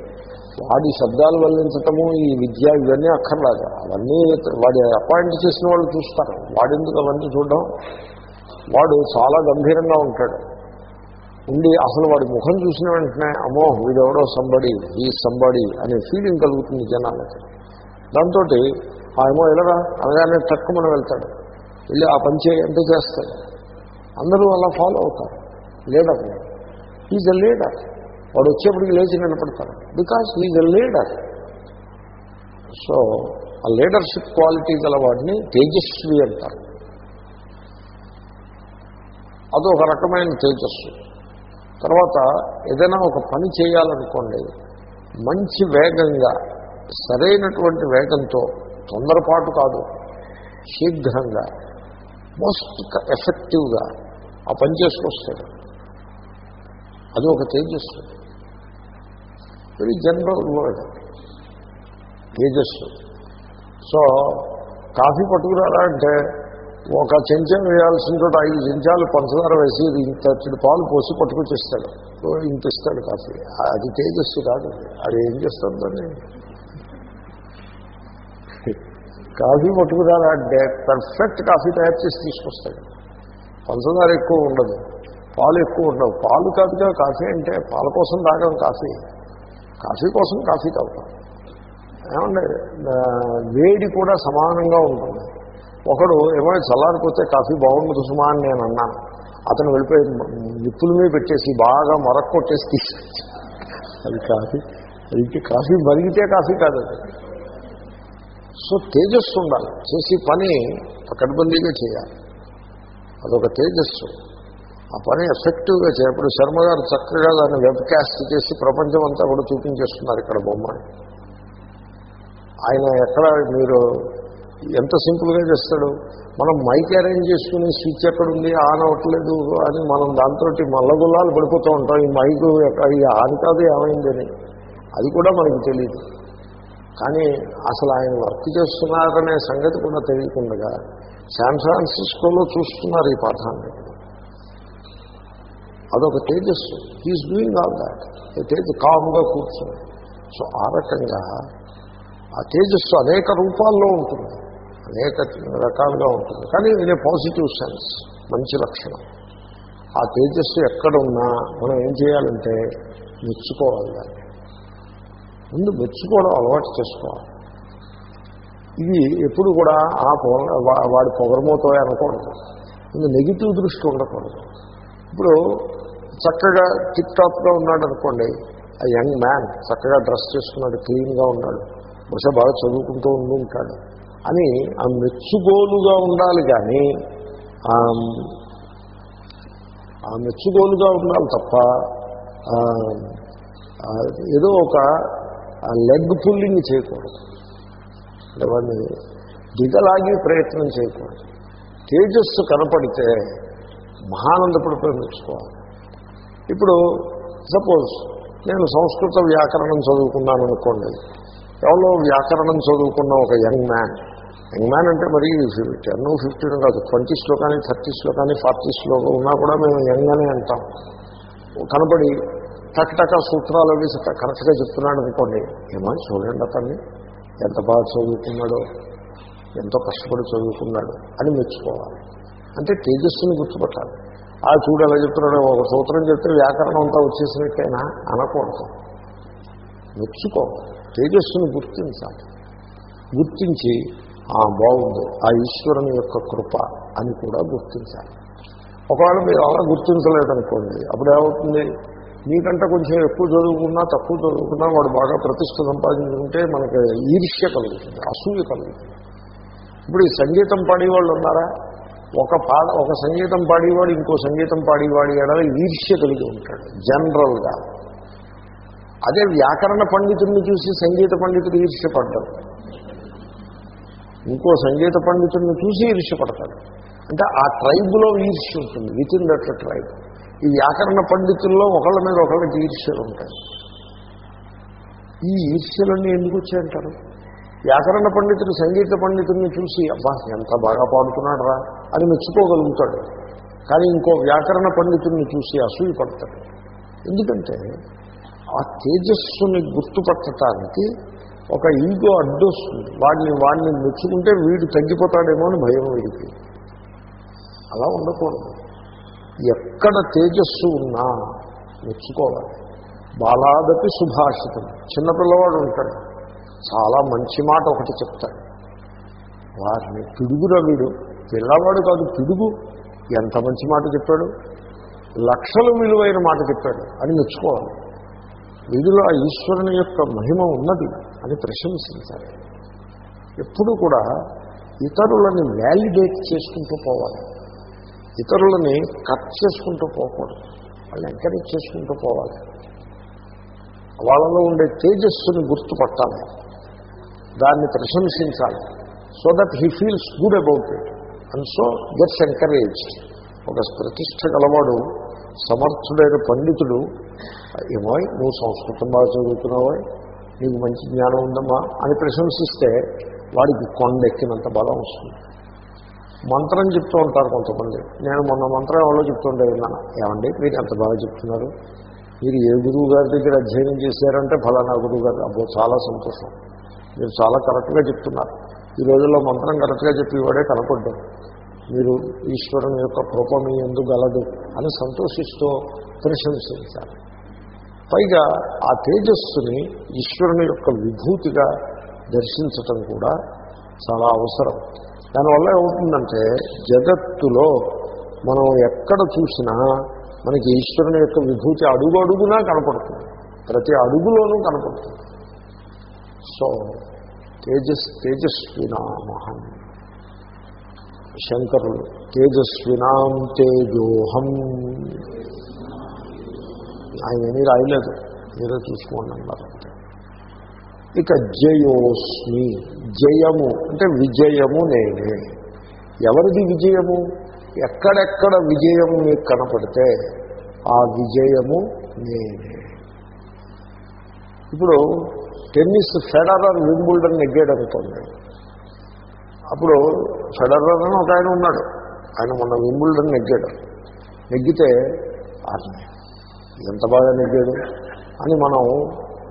వాడి శబ్దాలు వల్లించటము ఈ విద్య ఇవన్నీ అక్కర్లాగా. అవన్నీ వాడి అపాయింట్ చేసిన వాళ్ళు చూస్తారు. వాడెందుకు అవన్నీ చూడడం? వాడు చాలా గంభీరంగా ఉంటాడు. ఉండి అసలు వాడి ముఖం చూసిన వెంటనే అమ్మో వీడెవడో సంబడి ఈ సంబడి అనే ఫీలింగ్ కలుగుతుంది జనాలకి. దాంతో ఏమో ఎలాగా అనగానే తక్కువ వెళ్తాడు. వెళ్ళి ఆ పని ఎంత చేస్తాడు అందరూ అలా ఫాలో అవుతారు. లీడర్ ఈజ్ అ లీడర్ వాడు వచ్చేప్పటికి లేచి నిలబడతారు because is a leader so ఆ లీడర్షిప్ క్వాలిటీ గల వాడిని తేజస్వి అంటారు. అదొక రకమైన తేజస్సు. తర్వాత ఏదైనా ఒక పని చేయాలనుకోండి మంచి వేగంగా సరైనటువంటి వేగంతో తొందరపాటు కాదు శీఘ్రంగా మోస్ట్ ఎఫెక్టివ్గా ఆ పని చేసుకొస్తాడు. అది ఒక తేజస్సు. Very general word. తేజస్సు. సో కాఫీ పట్టుకురారా అంటే ఒక చెంచం వేయాల్సిన చోట ఐదు చెంచాలు పంచదార వేసి ఇంత పాలు పోసి పట్టుకొచ్చేస్తాడు. ఇంత ఇస్తాడు కాఫీ. అది తేజస్సు కాదు. అది ఏం చేస్తాడు దాన్ని? కాఫీ పట్టుకురారా అంటే పర్ఫెక్ట్ కాఫీ తయారు చేసి తీసుకొస్తాడు. పంచదార ఎక్కువ ఉండదు. పాలు ఎక్కువ ఉండవు. పాలు కాదుగా కాఫీ అంటే పాల కోసం తాగం కాఫీ. కాఫీ కోసం కాఫీ తాగుతాం. ఏమంటే వేడి కూడా సమానంగా ఉంటుంది. ఒకడు ఏమైనా చల్లారిపోతే కాఫీ బాగుండదు సుమా అని నేను అన్నాను. అతను వెళ్ళిపోయి నిప్పుల మీద పెట్టేసి బాగా మరక్ కొట్టేసి అది కాఫీ అది కాఫీ మరిగితే కాఫీ కాదు సో తేజస్సు ఉండాలి. చేసి పని పకడ్బందీగా చేయాలి. అదొక తేజస్సు. ఆ పని ఎఫెక్టివ్గా చేయప్పుడు శర్మ గారు చక్కగా దాన్ని వెబ్కాస్ట్ చేసి ప్రపంచం అంతా కూడా చూపించేస్తున్నారు ఇక్కడ బొమ్మ ఆయన ఎక్కడ మీరు ఎంత సింపుల్గా చేస్తాడు? మనం మైక్ అరేంజ్ చేసుకుని స్విచ్ ఎక్కడుంది? ఆన్ అవ్వట్లేదు అని మనం దాంతో మల్లగుల్లాలు పడిపోతూ ఉంటాం. ఈ మైకు ఎక్కడ ఈ ఆన్ కాదు ఏమైందని అది కూడా మనకి తెలియదు కానీ అసలు ఆయన వర్క్ చేస్తున్నారనే సంగతి కూడా తెలియకుండా శాన్ ఫ్రాన్సిస్కోలో చూస్తున్నారు ఈ పాఠాన్ని. అదొక తేజస్సు. He is doing all that Teja కామ్గా కూర్చుని. సో ఆ రకంగా ఆ తేజస్సు అనేక రూపాల్లో ఉంటుంది. అనేక రకాలుగా ఉంటుంది. కానీ ఇది పాజిటివ్ సెన్స్ మంచి లక్షణం. ఆ తేజస్సు ఎక్కడున్నా మనం ఏం చేయాలంటే మెచ్చుకోవాలి దాన్ని. ముందు మెచ్చుకోవడం అలవాటు చేసుకోవాలి. ఇది ఎప్పుడు కూడా ఆ పొగ వాడి పొగరమోతో అనకూడదు ముందు నెగిటివ్ దృష్టి ఉండకూడదు. ఇప్పుడు చక్కగా టిప్ టాప్గా ఉన్నాడు అనుకోండి ఆ యంగ్ మ్యాన్ చక్కగా డ్రెస్ చేసుకున్నాడు క్లీన్గా ఉన్నాడు బహుశా బాగా చదువుకుంటూ ఉండి ఉంటాడు అని ఆ మెచ్చుగోలుగా ఉండాలి కానీ ఆ మెచ్చుగోలుగా ఉండాలి తప్ప ఏదో ఒక లెగ్ పుల్లింగ్ చేయకూడదు. అంటే వాడిని దిగలాగే ప్రయత్నం చేయకూడదు. తేజస్సు కనపడితే మహానందపడిపోయి మెచ్చుకోవాలి. ఇప్పుడు సపోజ్ నేను సంస్కృత వ్యాకరణం చదువుకున్నాను అనుకోండి. ఎవరో వ్యాకరణం చదువుకున్న ఒక యంగ్ మ్యాన్. యంగ్ మ్యాన్ అంటే మరి టెన్ ఫిఫ్టీన్ కాదు ట్వంటీస్లో కానీ థర్టీస్లో కానీ ఫార్టీస్లో ఉన్నా కూడా మేము యంగ్ అనే అంటాం. కనబడి టక్టక సూత్రాలు అవి కరెక్ట్గా చెప్తున్నాడు అనుకోండి. ఏమో చూడండి అతన్ని. ఎంత బాగా చదువుకున్నాడో ఎంతో కష్టపడి చదువుకున్నాడు అని మెచ్చుకోవాలి. అంటే తేజస్సుని గుర్తుపట్టాలి. ఆ చూడు ఎలా చెప్తున్నాడు ఒక సూత్రం చెప్తే వ్యాకరణం అంతా వచ్చేసినట్టేనా? అనకూడదు. మెచ్చుకో. తేజస్సును గుర్తించాలి గుర్తించి ఆ బాగుంది. ఆ ఈశ్వరుని యొక్క కృప అని కూడా గుర్తించాలి. ఒకవేళ మీరు అలా గుర్తించలేదనుకోండి అప్పుడు ఏమవుతుంది? మీకంటే కొంచెం ఎక్కువ చదువుకున్నా తక్కువ చదువుకున్నా వాడు బాగా ప్రతిష్ట సంపాదించుకుంటే మనకి ఈర్ష్య కలుగుతుంది అసూయ కలుగుతుంది. ఇప్పుడు ఈ సంగీతం పాడేవాళ్ళు ఉన్నారా? ఒక పాడ ఒక సంగీతం పాడేవాడు ఇంకో సంగీతం పాడేవాడు ఎడల ఈర్ష్య కలిగి ఉంటాడు జనరల్గా. అదే వ్యాకరణ పండితుడిని చూసి సంగీత పండితుడు ఈర్ష్యపడ్డాడు. ఇంకో సంగీత పండితుడిని చూసి ఈర్ష్యపడతాడు. అంటే ఆ ట్రైబ్లో ఈర్ష్య ఉంటుంది విత్ ఇన్ దట్ ట్రైబ్ ఈ వ్యాకరణ పండితుల్లో ఒకళ్ళ మీద ఒకళ్ళకి ఈర్ష్యలు ఉంటాయి. ఈ ఈర్ష్యలన్నీ ఎందుకు వచ్చాయంటారు? వ్యాకరణ పండితుడు సంగీత పండితుడిని చూసి అబ్బా ఎంత బాగా పాడుతున్నాడు రా అని మెచ్చుకోగలుగుతాడు. కానీ ఇంకో వ్యాకరణ పండితుడిని చూసి అసూయ పడతాడు ఎందుకంటే ఆ తేజస్సుని గుర్తుపట్టడానికి ఒక ఈగో అడ్డొస్తుంది. వాడిని వాడిని మెచ్చుకుంటే వీడు తగ్గిపోతాడేమో అని భయం వీడికి. అలా ఉండకూడదు. ఎక్కడ తేజస్సు ఉన్నా మెచ్చుకోవాలి. బాలాదపి సుభాషితం. చిన్నపిల్లవాడు ఉంటాడు. చాలా మంచి మాట ఒకటి చెప్తాడు. వారిని పిడుగురా వీడు. పిల్లవాడు కాదు పిడుగు. ఎంత మంచి మాట చెప్పాడు? లక్షలు విలువైన మాట చెప్పాడు అని మెచ్చుకోవాలి. వీధిలో ఆ ఈశ్వరుని యొక్క మహిమ ఉన్నది అని ప్రశంసించాలి. ఎప్పుడు కూడా ఇతరులని వ్యాలిడేట్ చేసుకుంటూ పోవాలి. ఇతరులని కట్ చేసుకుంటూ పోకూడదు. వాళ్ళని ఎంకరేజ్ చేసుకుంటూ పోవాలి. వాళ్ళలో ఉండే తేజస్సుని గుర్తుపట్టాలి. దాన్ని ప్రశంసించాలి. So that he feels good about it and so gets encourage ఒక ప్రతిష్ట గలవాడు సమర్థుడైన పండితుడు ఏమో నువ్వు సంస్కృతం బాగా చదువుతున్నావో? నీకు మంచి జ్ఞానం ఉందమ్మా? అని ప్రశంసిస్తే వాడికి కొండెక్కినంత బలం వస్తుంది. మంత్రం చెప్తూ ఉంటారు కొంతమంది. నేను మొన్న మంత్రం ఎవరో చెప్తుంటే విన్నాను. ఏమండి? మీరు ఎంత బాగా చెప్తున్నారు? మీరు ఏ గురువు గారి దగ్గర అధ్యయనం చేశారంటే ఫలానా గురువు గారు. అబ్బో చాలా సంతోషం. మీరు చాలా కరెక్ట్గా చెప్తున్నారు ఈ రోజుల్లో మంత్రం కరెక్ట్గా చెప్పేవాడే కనపడ్డారు మీరు ఈశ్వరుని యొక్క కృప మీ ఎందుకు గలదు అని సంతోషిస్తూ ప్రశంసించాలి పైగా ఆ తేజస్సుని ఈశ్వరుని యొక్క విభూతిగా దర్శించటం కూడా చాలా అవసరం. దానివల్ల ఏమవుతుందంటే జగత్తులో మనం ఎక్కడ చూసినా మనకి ఈశ్వరుని యొక్క విభూతి అడుగు అడుగునా కనపడుతుంది. ప్రతి అడుగులోనూ కనపడుతుంది. సో తేజస్ తేజస్వినామహం. శంకరులు తేజస్వినాం తేజోహం. ఆయన ఏమీ రాయలేదు మీరే చూసుకోండి అన్నారు. ఇక జయోస్మి జయము అంటే విజయము నేనే. ఎవరిది విజయము? ఎక్కడెక్కడ విజయం మీకు కనపడితే ఆ విజయము నేనే. ఇప్పుడు టెన్నిస్ ఫెడరర్ వింబుల్డన్ నెగ్గాడు అనుకోండి. అప్పుడు ఫెడరర్ అని ఒక ఆయన ఉన్నాడు. ఆయన మొన్న వింబుల్డన్ నెగ్గాడు. నెగ్గితే ఎంత బాగా నెగ్గాడు? అని మనం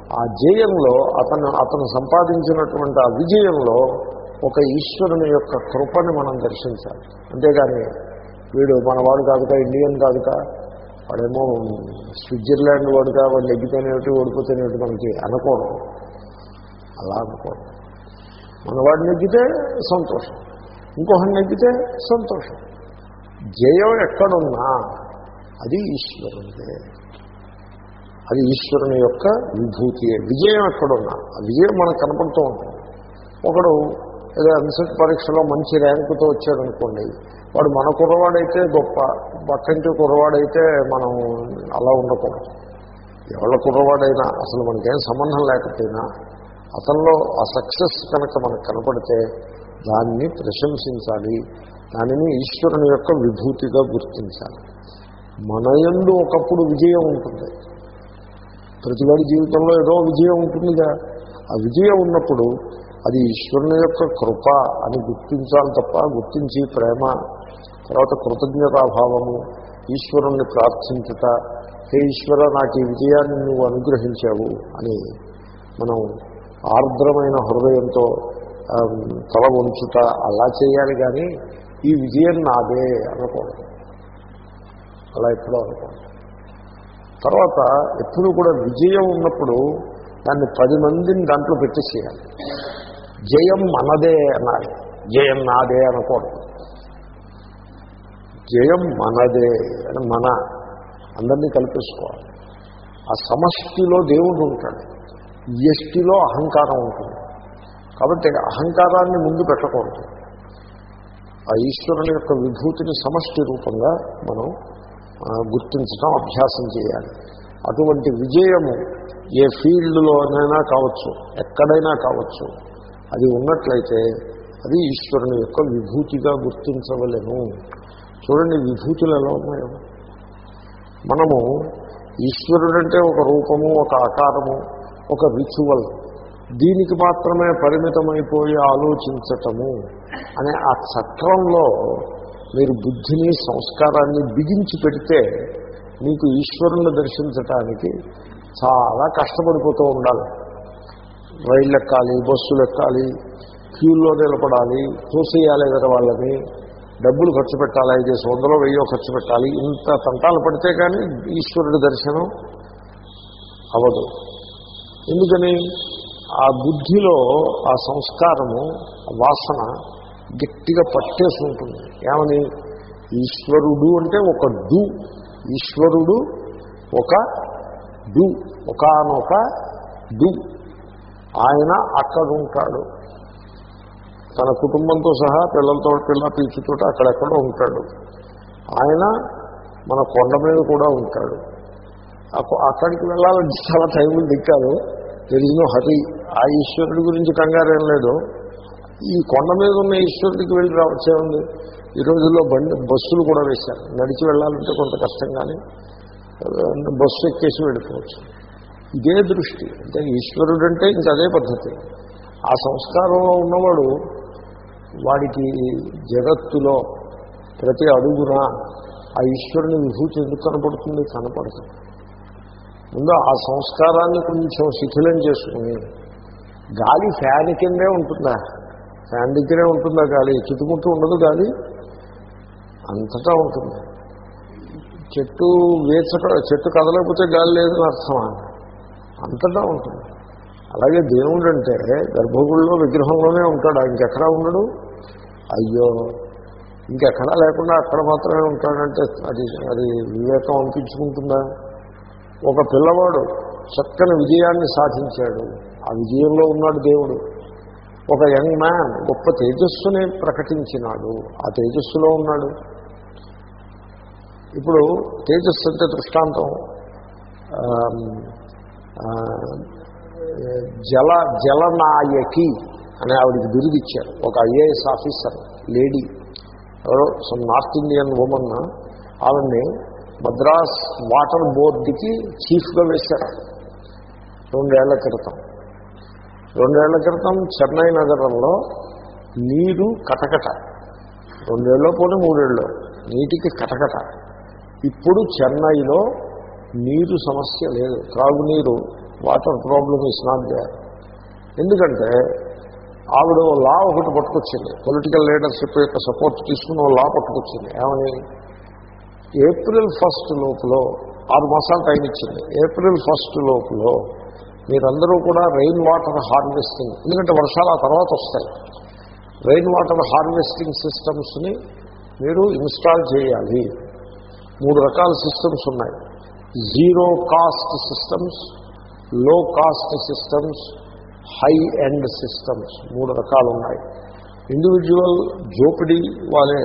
ఆ జయంలో అతను అతను సంపాదించినటువంటి ఆ విజయంలో ఒక ఈశ్వరుని యొక్క కృపని మనం దర్శించాలి. అంతేగాని వీడు మనవాడు కాదుక ఇండియన్ కాదుక వాడేమో స్విట్జర్లాండ్ వాడుగా వాడు నెగ్గితేనేమిటి ఓడిపోతేనేమిటి మనకి అనుకోవడం అలా అనుకోవడం. మనవాడు నెగ్గితే సంతోషం ఇంకొకటి నెగ్గితే సంతోషం. జయం ఎక్కడున్నా అది ఈశ్వరునిదే. అది ఈశ్వరుని యొక్క విభూతి విజయం ఎక్కడున్నా ఆ విజయం మనకు కనపడుతూ ఉంటుంది. ఒకడు ఏదో ఎంసెట్ పరీక్షలో మంచి ర్యాంకుతో వచ్చాడనుకోండి వాడు మన కుర్రవాడైతే గొప్ప పక్కంటి కుర్రవాడైతే మనం అలా ఉండకూడదు. ఎవరి కుర్రవాడైనా అసలు మనకేం సంబంధం లేకపోయినా అతనిలో ఆ సక్సెస్ కనుక మనకు కనపడితే దాన్ని ప్రశంసించాలి దానిని ఈశ్వరుని యొక్క విభూతిగా గుర్తించాలి. మన ఎందు ఒకప్పుడు విజయం ఉంటుంది. ప్రతివాడి జీవితంలో ఏదో విజయం ఉంటుందిగా. ఆ విజయం ఉన్నప్పుడు అది ఈశ్వరుని యొక్క కృప అని గుర్తించాలి తప్ప గుర్తించి ప్రేమ తర్వాత కృతజ్ఞతాభావము ఈశ్వరుణ్ణి ప్రార్థించుట హే ఈశ్వర నాకు ఈ విజయాన్ని నువ్వు అనుగ్రహించావు అని మనం ఆర్ద్రమైన హృదయంతో తల వంచుట అలా చేయాలి కానీ ఈ విజయం నాదే అనకూడదు. అలా ఎప్పుడో అనుకోండి. తర్వాత ఎప్పుడు కూడా విజయం ఉన్నప్పుడు దాన్ని పది మందిని దాంట్లో పెట్టేసేయాలి. జయం మనదే అనాలి. జయం నాదే అనకూడదు. జయం మనదే అని మన అందరినీ కల్పించుకోవాలి ఆ సమష్టిలో దేవుడు ఉంటాడు. ఎస్టిలో అహంకారం ఉంటుంది. కాబట్టి అహంకారాన్ని ముందు పెట్టకూడదు. ఆ ఈశ్వరుని యొక్క విభూతిని సమష్టి రూపంగా మనం గుర్తించడం అభ్యాసం చేయాలి. అటువంటి విజయము ఏ ఫీల్డ్లోనైనా కావచ్చు ఎక్కడైనా కావచ్చు అది ఉన్నట్లయితే అది ఈశ్వరుని యొక్క విభూతిగా గుర్తించవలను. చూడండి విభూతులు ఎలా ఉన్నాయో. మనము ఈశ్వరుడంటే ఒక రూపము ఒక ఆకారము ఒక రిచువల్ దీనికి మాత్రమే పరిమితమైపోయి ఆలోచించటము అనే ఆ చక్రంలో మీరు బుద్ధిని సంస్కారాన్ని బిగించి పెడితే మీకు ఈశ్వరుని దర్శించటానికి చాలా కష్టపడిపోతూ ఉండాలి. రైళ్ళు ఎక్కాలి బస్సులు ఎక్కాలి క్యూల్లో నిలబడాలి తోసేయాలి కదా వాళ్ళని డబ్బులు ఖర్చు పెట్టాలి ఐదేసి వందలో వెయ్యో ఖర్చు పెట్టాలి ఇంత తంటాలు పడితే కానీ ఈశ్వరుడి దర్శనం అవ్వదు. ఎందుకని? ఆ బుద్ధిలో ఆ సంస్కారము వాసన గట్టిగా పట్టేసి ఉంటుంది. ఏమని? ఈశ్వరుడు అంటే ఒక డు. ఈశ్వరుడు ఒక డు. ఒకనొక డు. ఆయన అక్కడ ఉంటాడు తన కుటుంబంతో సహా పిల్లలతో పిల్ల పీచుతో అక్కడెక్కడో ఉంటాడు. ఆయన మన కొండ మీద కూడా ఉంటాడు. అక్కడికి వెళ్ళాలంటే చాలా టైం దిక్కాదు తెలిసిన హరి ఆ ఈశ్వరుడి గురించి కంగారేం లేదు. ఈ కొండ మీద ఉన్న ఈశ్వరుడికి వెళ్ళి రావచ్చేముంది ఈ రోజుల్లో బండి బస్సులు కూడా వేశారు. నడిచి వెళ్ళాలంటే కొంత కష్టం కానీ బస్సు ఎక్కేసి వెళ్ళిపోవచ్చు. ఇదే దృష్టి. అంటే ఈశ్వరుడు అంటే ఇంక అదే పద్ధతి. ఆ సంస్కారంలో ఉన్నవాడు వాడికి జగత్తులో ప్రతి అడుగున ఆ ఈశ్వరుని విభూతి ఎందుకు కనపడుతుంది? కనపడుతుంది ముందు ఆ సంస్కారాన్ని కొంచెం శిథిలం చేసుకుని గాలి ఫ్యాన్ కిందే ఉంటుందా? ఫ్యాన్ దగ్గరే ఉంటుందా గాలి? చుట్టుముట్టు ఉండదు గాలి? అంతటా ఉంటుంది. చెట్టు వేచక చెట్టు కదలకపోతే గాలి లేదని అర్థమా? అంతటా ఉంటుంది. అలాగే దేవుడు అంటే గర్భగుడిలో విగ్రహంలోనే ఉంటాడు. ఇంకెక్కడా ఉండడు? అయ్యో! ఇంకెక్కడా లేకుండా అక్కడ మాత్రమే ఉంటాడంటే అది అది వివేకం అనిపించుకుంటుందా? ఒక పిల్లవాడు చక్కని విజయాన్ని సాధించాడు. ఆ విజయంలో ఉన్నాడు దేవుడు. ఒక యంగ్ మ్యాన్ గొప్ప తేజస్సుని ప్రకటించినాడు. ఆ తేజస్సులో ఉన్నాడు. ఇప్పుడు తేజస్సు అంటే దృష్టాంతం. జల జలనాయకి అనే ఆవిడికి బిరుదిచ్చారు. ఒక ఐఏఎస్ ఆఫీసర్ లేడీ. ఎవరో సమ్ నార్త్ ఇండియన్ ఉమన్. ఆవిడ్ని మద్రాస్ వాటర్ బోర్డుకి చీఫ్గా వేశారు. రెండేళ్ళ క్రితం. రెండేళ్ళ క్రితం చెన్నై నగరంలో నీరు కటకట. రెండేళ్ళు పోనీ మూడేళ్ళు. నీటికి కటకట. ఇప్పుడు చెన్నైలో నీరు సమస్య లేదు. త్రాగునీరు water problem is not there ఎందుకంటే ఆవిడ లా ఒకటి పట్టుకొచ్చింది. పొలిటికల్ లీడర్షిప్ యొక్క సపోర్ట్ తీసుకుని లా పట్టుకొచ్చింది. ఏమని? ఏప్రిల్ ఫస్ట్ లోపల ఆరు మాసాలు టైం ఇచ్చింది. ఏప్రిల్ ఫస్ట్ లోపల మీరందరూ కూడా రెయిన్ వాటర్ హార్వెస్టింగ్ ఎందుకంటే వర్షాలు ఆ తర్వాత వస్తాయి. రెయిన్ వాటర్ హార్వెస్టింగ్ సిస్టమ్స్ని మీరు ఇన్స్టాల్ చేయాలి. మూడు రకాల సిస్టమ్స్ ఉన్నాయి. జీరో కాస్ట్ సిస్టమ్స్లో cost systems high end systems మూడు రకాలు ఉన్నాయి. ఇండివిజువల్ జోపిడీ వాళ్ళే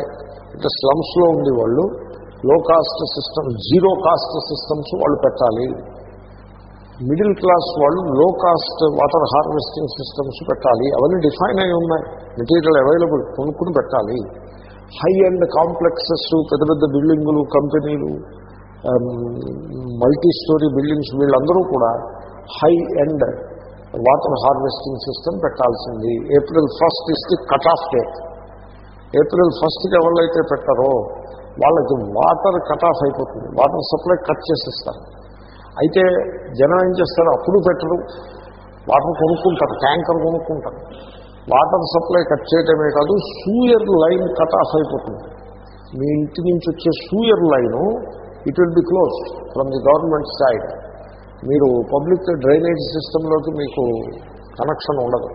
అంటే స్లమ్స్లో ఉండేవాళ్ళు low cost system zero cost systems వాళ్ళు పెట్టాలి. మిడిల్ క్లాస్ వాళ్ళు లో కాస్ట్ వాటర్ హార్వెస్టింగ్ సిస్టమ్స్ పెట్టాలి. అవన్నీ డిఫైన్ అయి ఉన్నాయి. మెటీరియల్ అవైలబుల్ కొనుక్కుని పెట్టాలి. హై అండ్ కాంప్లెక్సెస్ పెద్ద పెద్ద బిల్డింగులు కంపెనీలు మల్టీ స్టోరీ బిల్డింగ్స్ వీళ్ళందరూ కూడా high and water harvesting system పెట్టాల్సింది. April first is the cut off date April ఫస్ట్కి ఎవరైతే పెట్టారో వాళ్ళకి వాటర్ కట్ ఆఫ్ అయిపోతుంది. వాటర్ సప్లై కట్ చేసేస్తారు. అయితే జనం ఏం చేస్తారు? అప్పుడు పెట్టరు. వాటర్ కొనుక్కుంటారు. ట్యాంకర్ కొనుక్కుంటారు. వాటర్ సప్లై కట్ చేయటమే కాదు సూయర్ లైన్ కట్ ఆఫ్ అయిపోతుంది. మీ ఇంటి నుంచి వచ్చే sewer line it will be close from the government side మీరు పబ్లిక్ డ్రైనేజ్ సిస్టంలోకి మీకు కనెక్షన్ ఉండదు.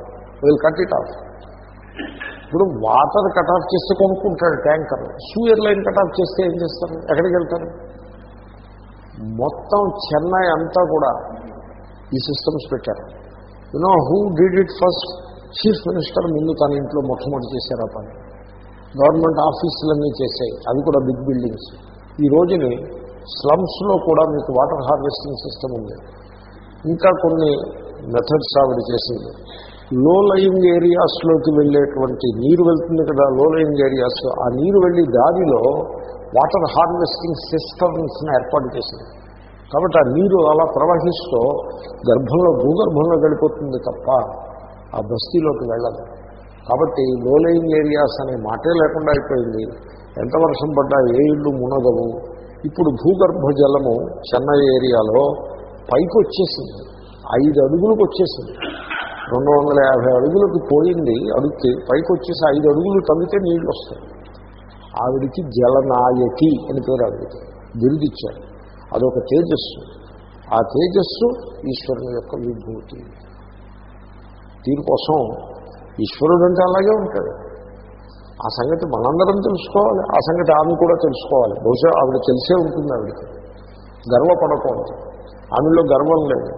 విల్ కట్ ఇట్ ఆఫ్ ఇప్పుడు వాటర్ కట్ ఆఫ్ చేస్తే కొనుక్కుంటాడు tanker. Sewer line cut off చేస్తే ఏం చేస్తారు? ఎక్కడికి వెళ్తారు? మొత్తం చెన్నై అంతా కూడా ఈ సిస్టమ్స్ పెట్టారు. You know who did it first chief minister ముందు తన ఇంట్లో మొట్టమొదటి చేశారు ఆ పని. గవర్నమెంట్ ఆఫీసులన్నీ చేశాయి. అవి కూడా బిగ్ బిల్డింగ్స్ ఈ రోజుని స్లమ్స్లో కూడా మీకు వాటర్ హార్వెస్టింగ్ సిస్టమ్ ఉంది. ఇంకా కొన్ని మెథడ్స్ ఆవిడ చేసింది. లో లయింగ్ ఏరియాస్లోకి వెళ్ళేటువంటి నీరు వెళ్తుంది కదా లో లయింగ్ ఏరియాస్. ఆ నీరు వెళ్ళి దారిలో వాటర్ హార్వెస్టింగ్ సిస్టమ్స్ని ఏర్పాటు చేసింది. కాబట్టి ఆ నీరు అలా ప్రవహిస్తూ గర్భంలో భూగర్భంలో గడిపోతుంది తప్ప ఆ బస్తీలోకి వెళ్ళదు. కాబట్టి లో లయింగ్ ఏరియాస్ అనే మాటే లేకుండా అయిపోయింది. ఎంత వర్షం పడ్డా ఏ ఇళ్ళు మునగవు. ఇప్పుడు భూగర్భ జలము చెన్నై ఏరియాలో పైకి వచ్చేసింది ఐదు అడుగులకు వచ్చేసింది. రెండు వందల యాభై అడుగులకు పోయింది అడుక్కి పైకి వచ్చేసి ఐదు అడుగులు తవ్వితే నీళ్ళు వస్తాయి ఆవిడికి జలనాయకి అని పేరు ఆవిడికి బిరుదిచ్చారు. అదొక తేజస్సు. ఆ తేజస్సు ఈశ్వరుని యొక్క విభూతి. దీనికోసం ఈశ్వరుడు అంటే అలాగే ఉంటాడు. ఆ సంగతి మనందరం తెలుసుకోవాలి ఆ సంగతి ఆమె కూడా తెలుసుకోవాలి. బహుశా ఆవిడ తెలిసే ఉంటుంది ఆవిడకి. గర్వపడకూడదు. ఆమెలో గర్వం లేదు.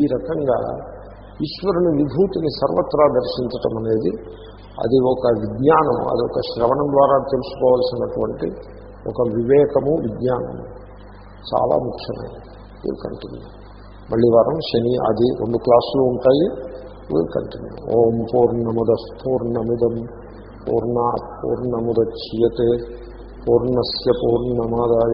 ఈ రకంగా ఈశ్వరుని విభూతిని సర్వత్రా దర్శించటం అనేది అది ఒక విజ్ఞానం అది ఒక శ్రవణం ద్వారా తెలుసుకోవాల్సినటువంటి ఒక వివేకము విజ్ఞానము. చాలా ముఖ్యమైనది ఇది కంటిన్యూ మళ్ళీ వారం శని ఆది రెండు క్లాసులు ఉంటాయి. ఇది కంటిన్యూ ఓం పూర్ణముద పూర్ణమిదం పూర్ణా పూర్ణముద్యతే పూర్ణస్ పూర్ణమాదాయ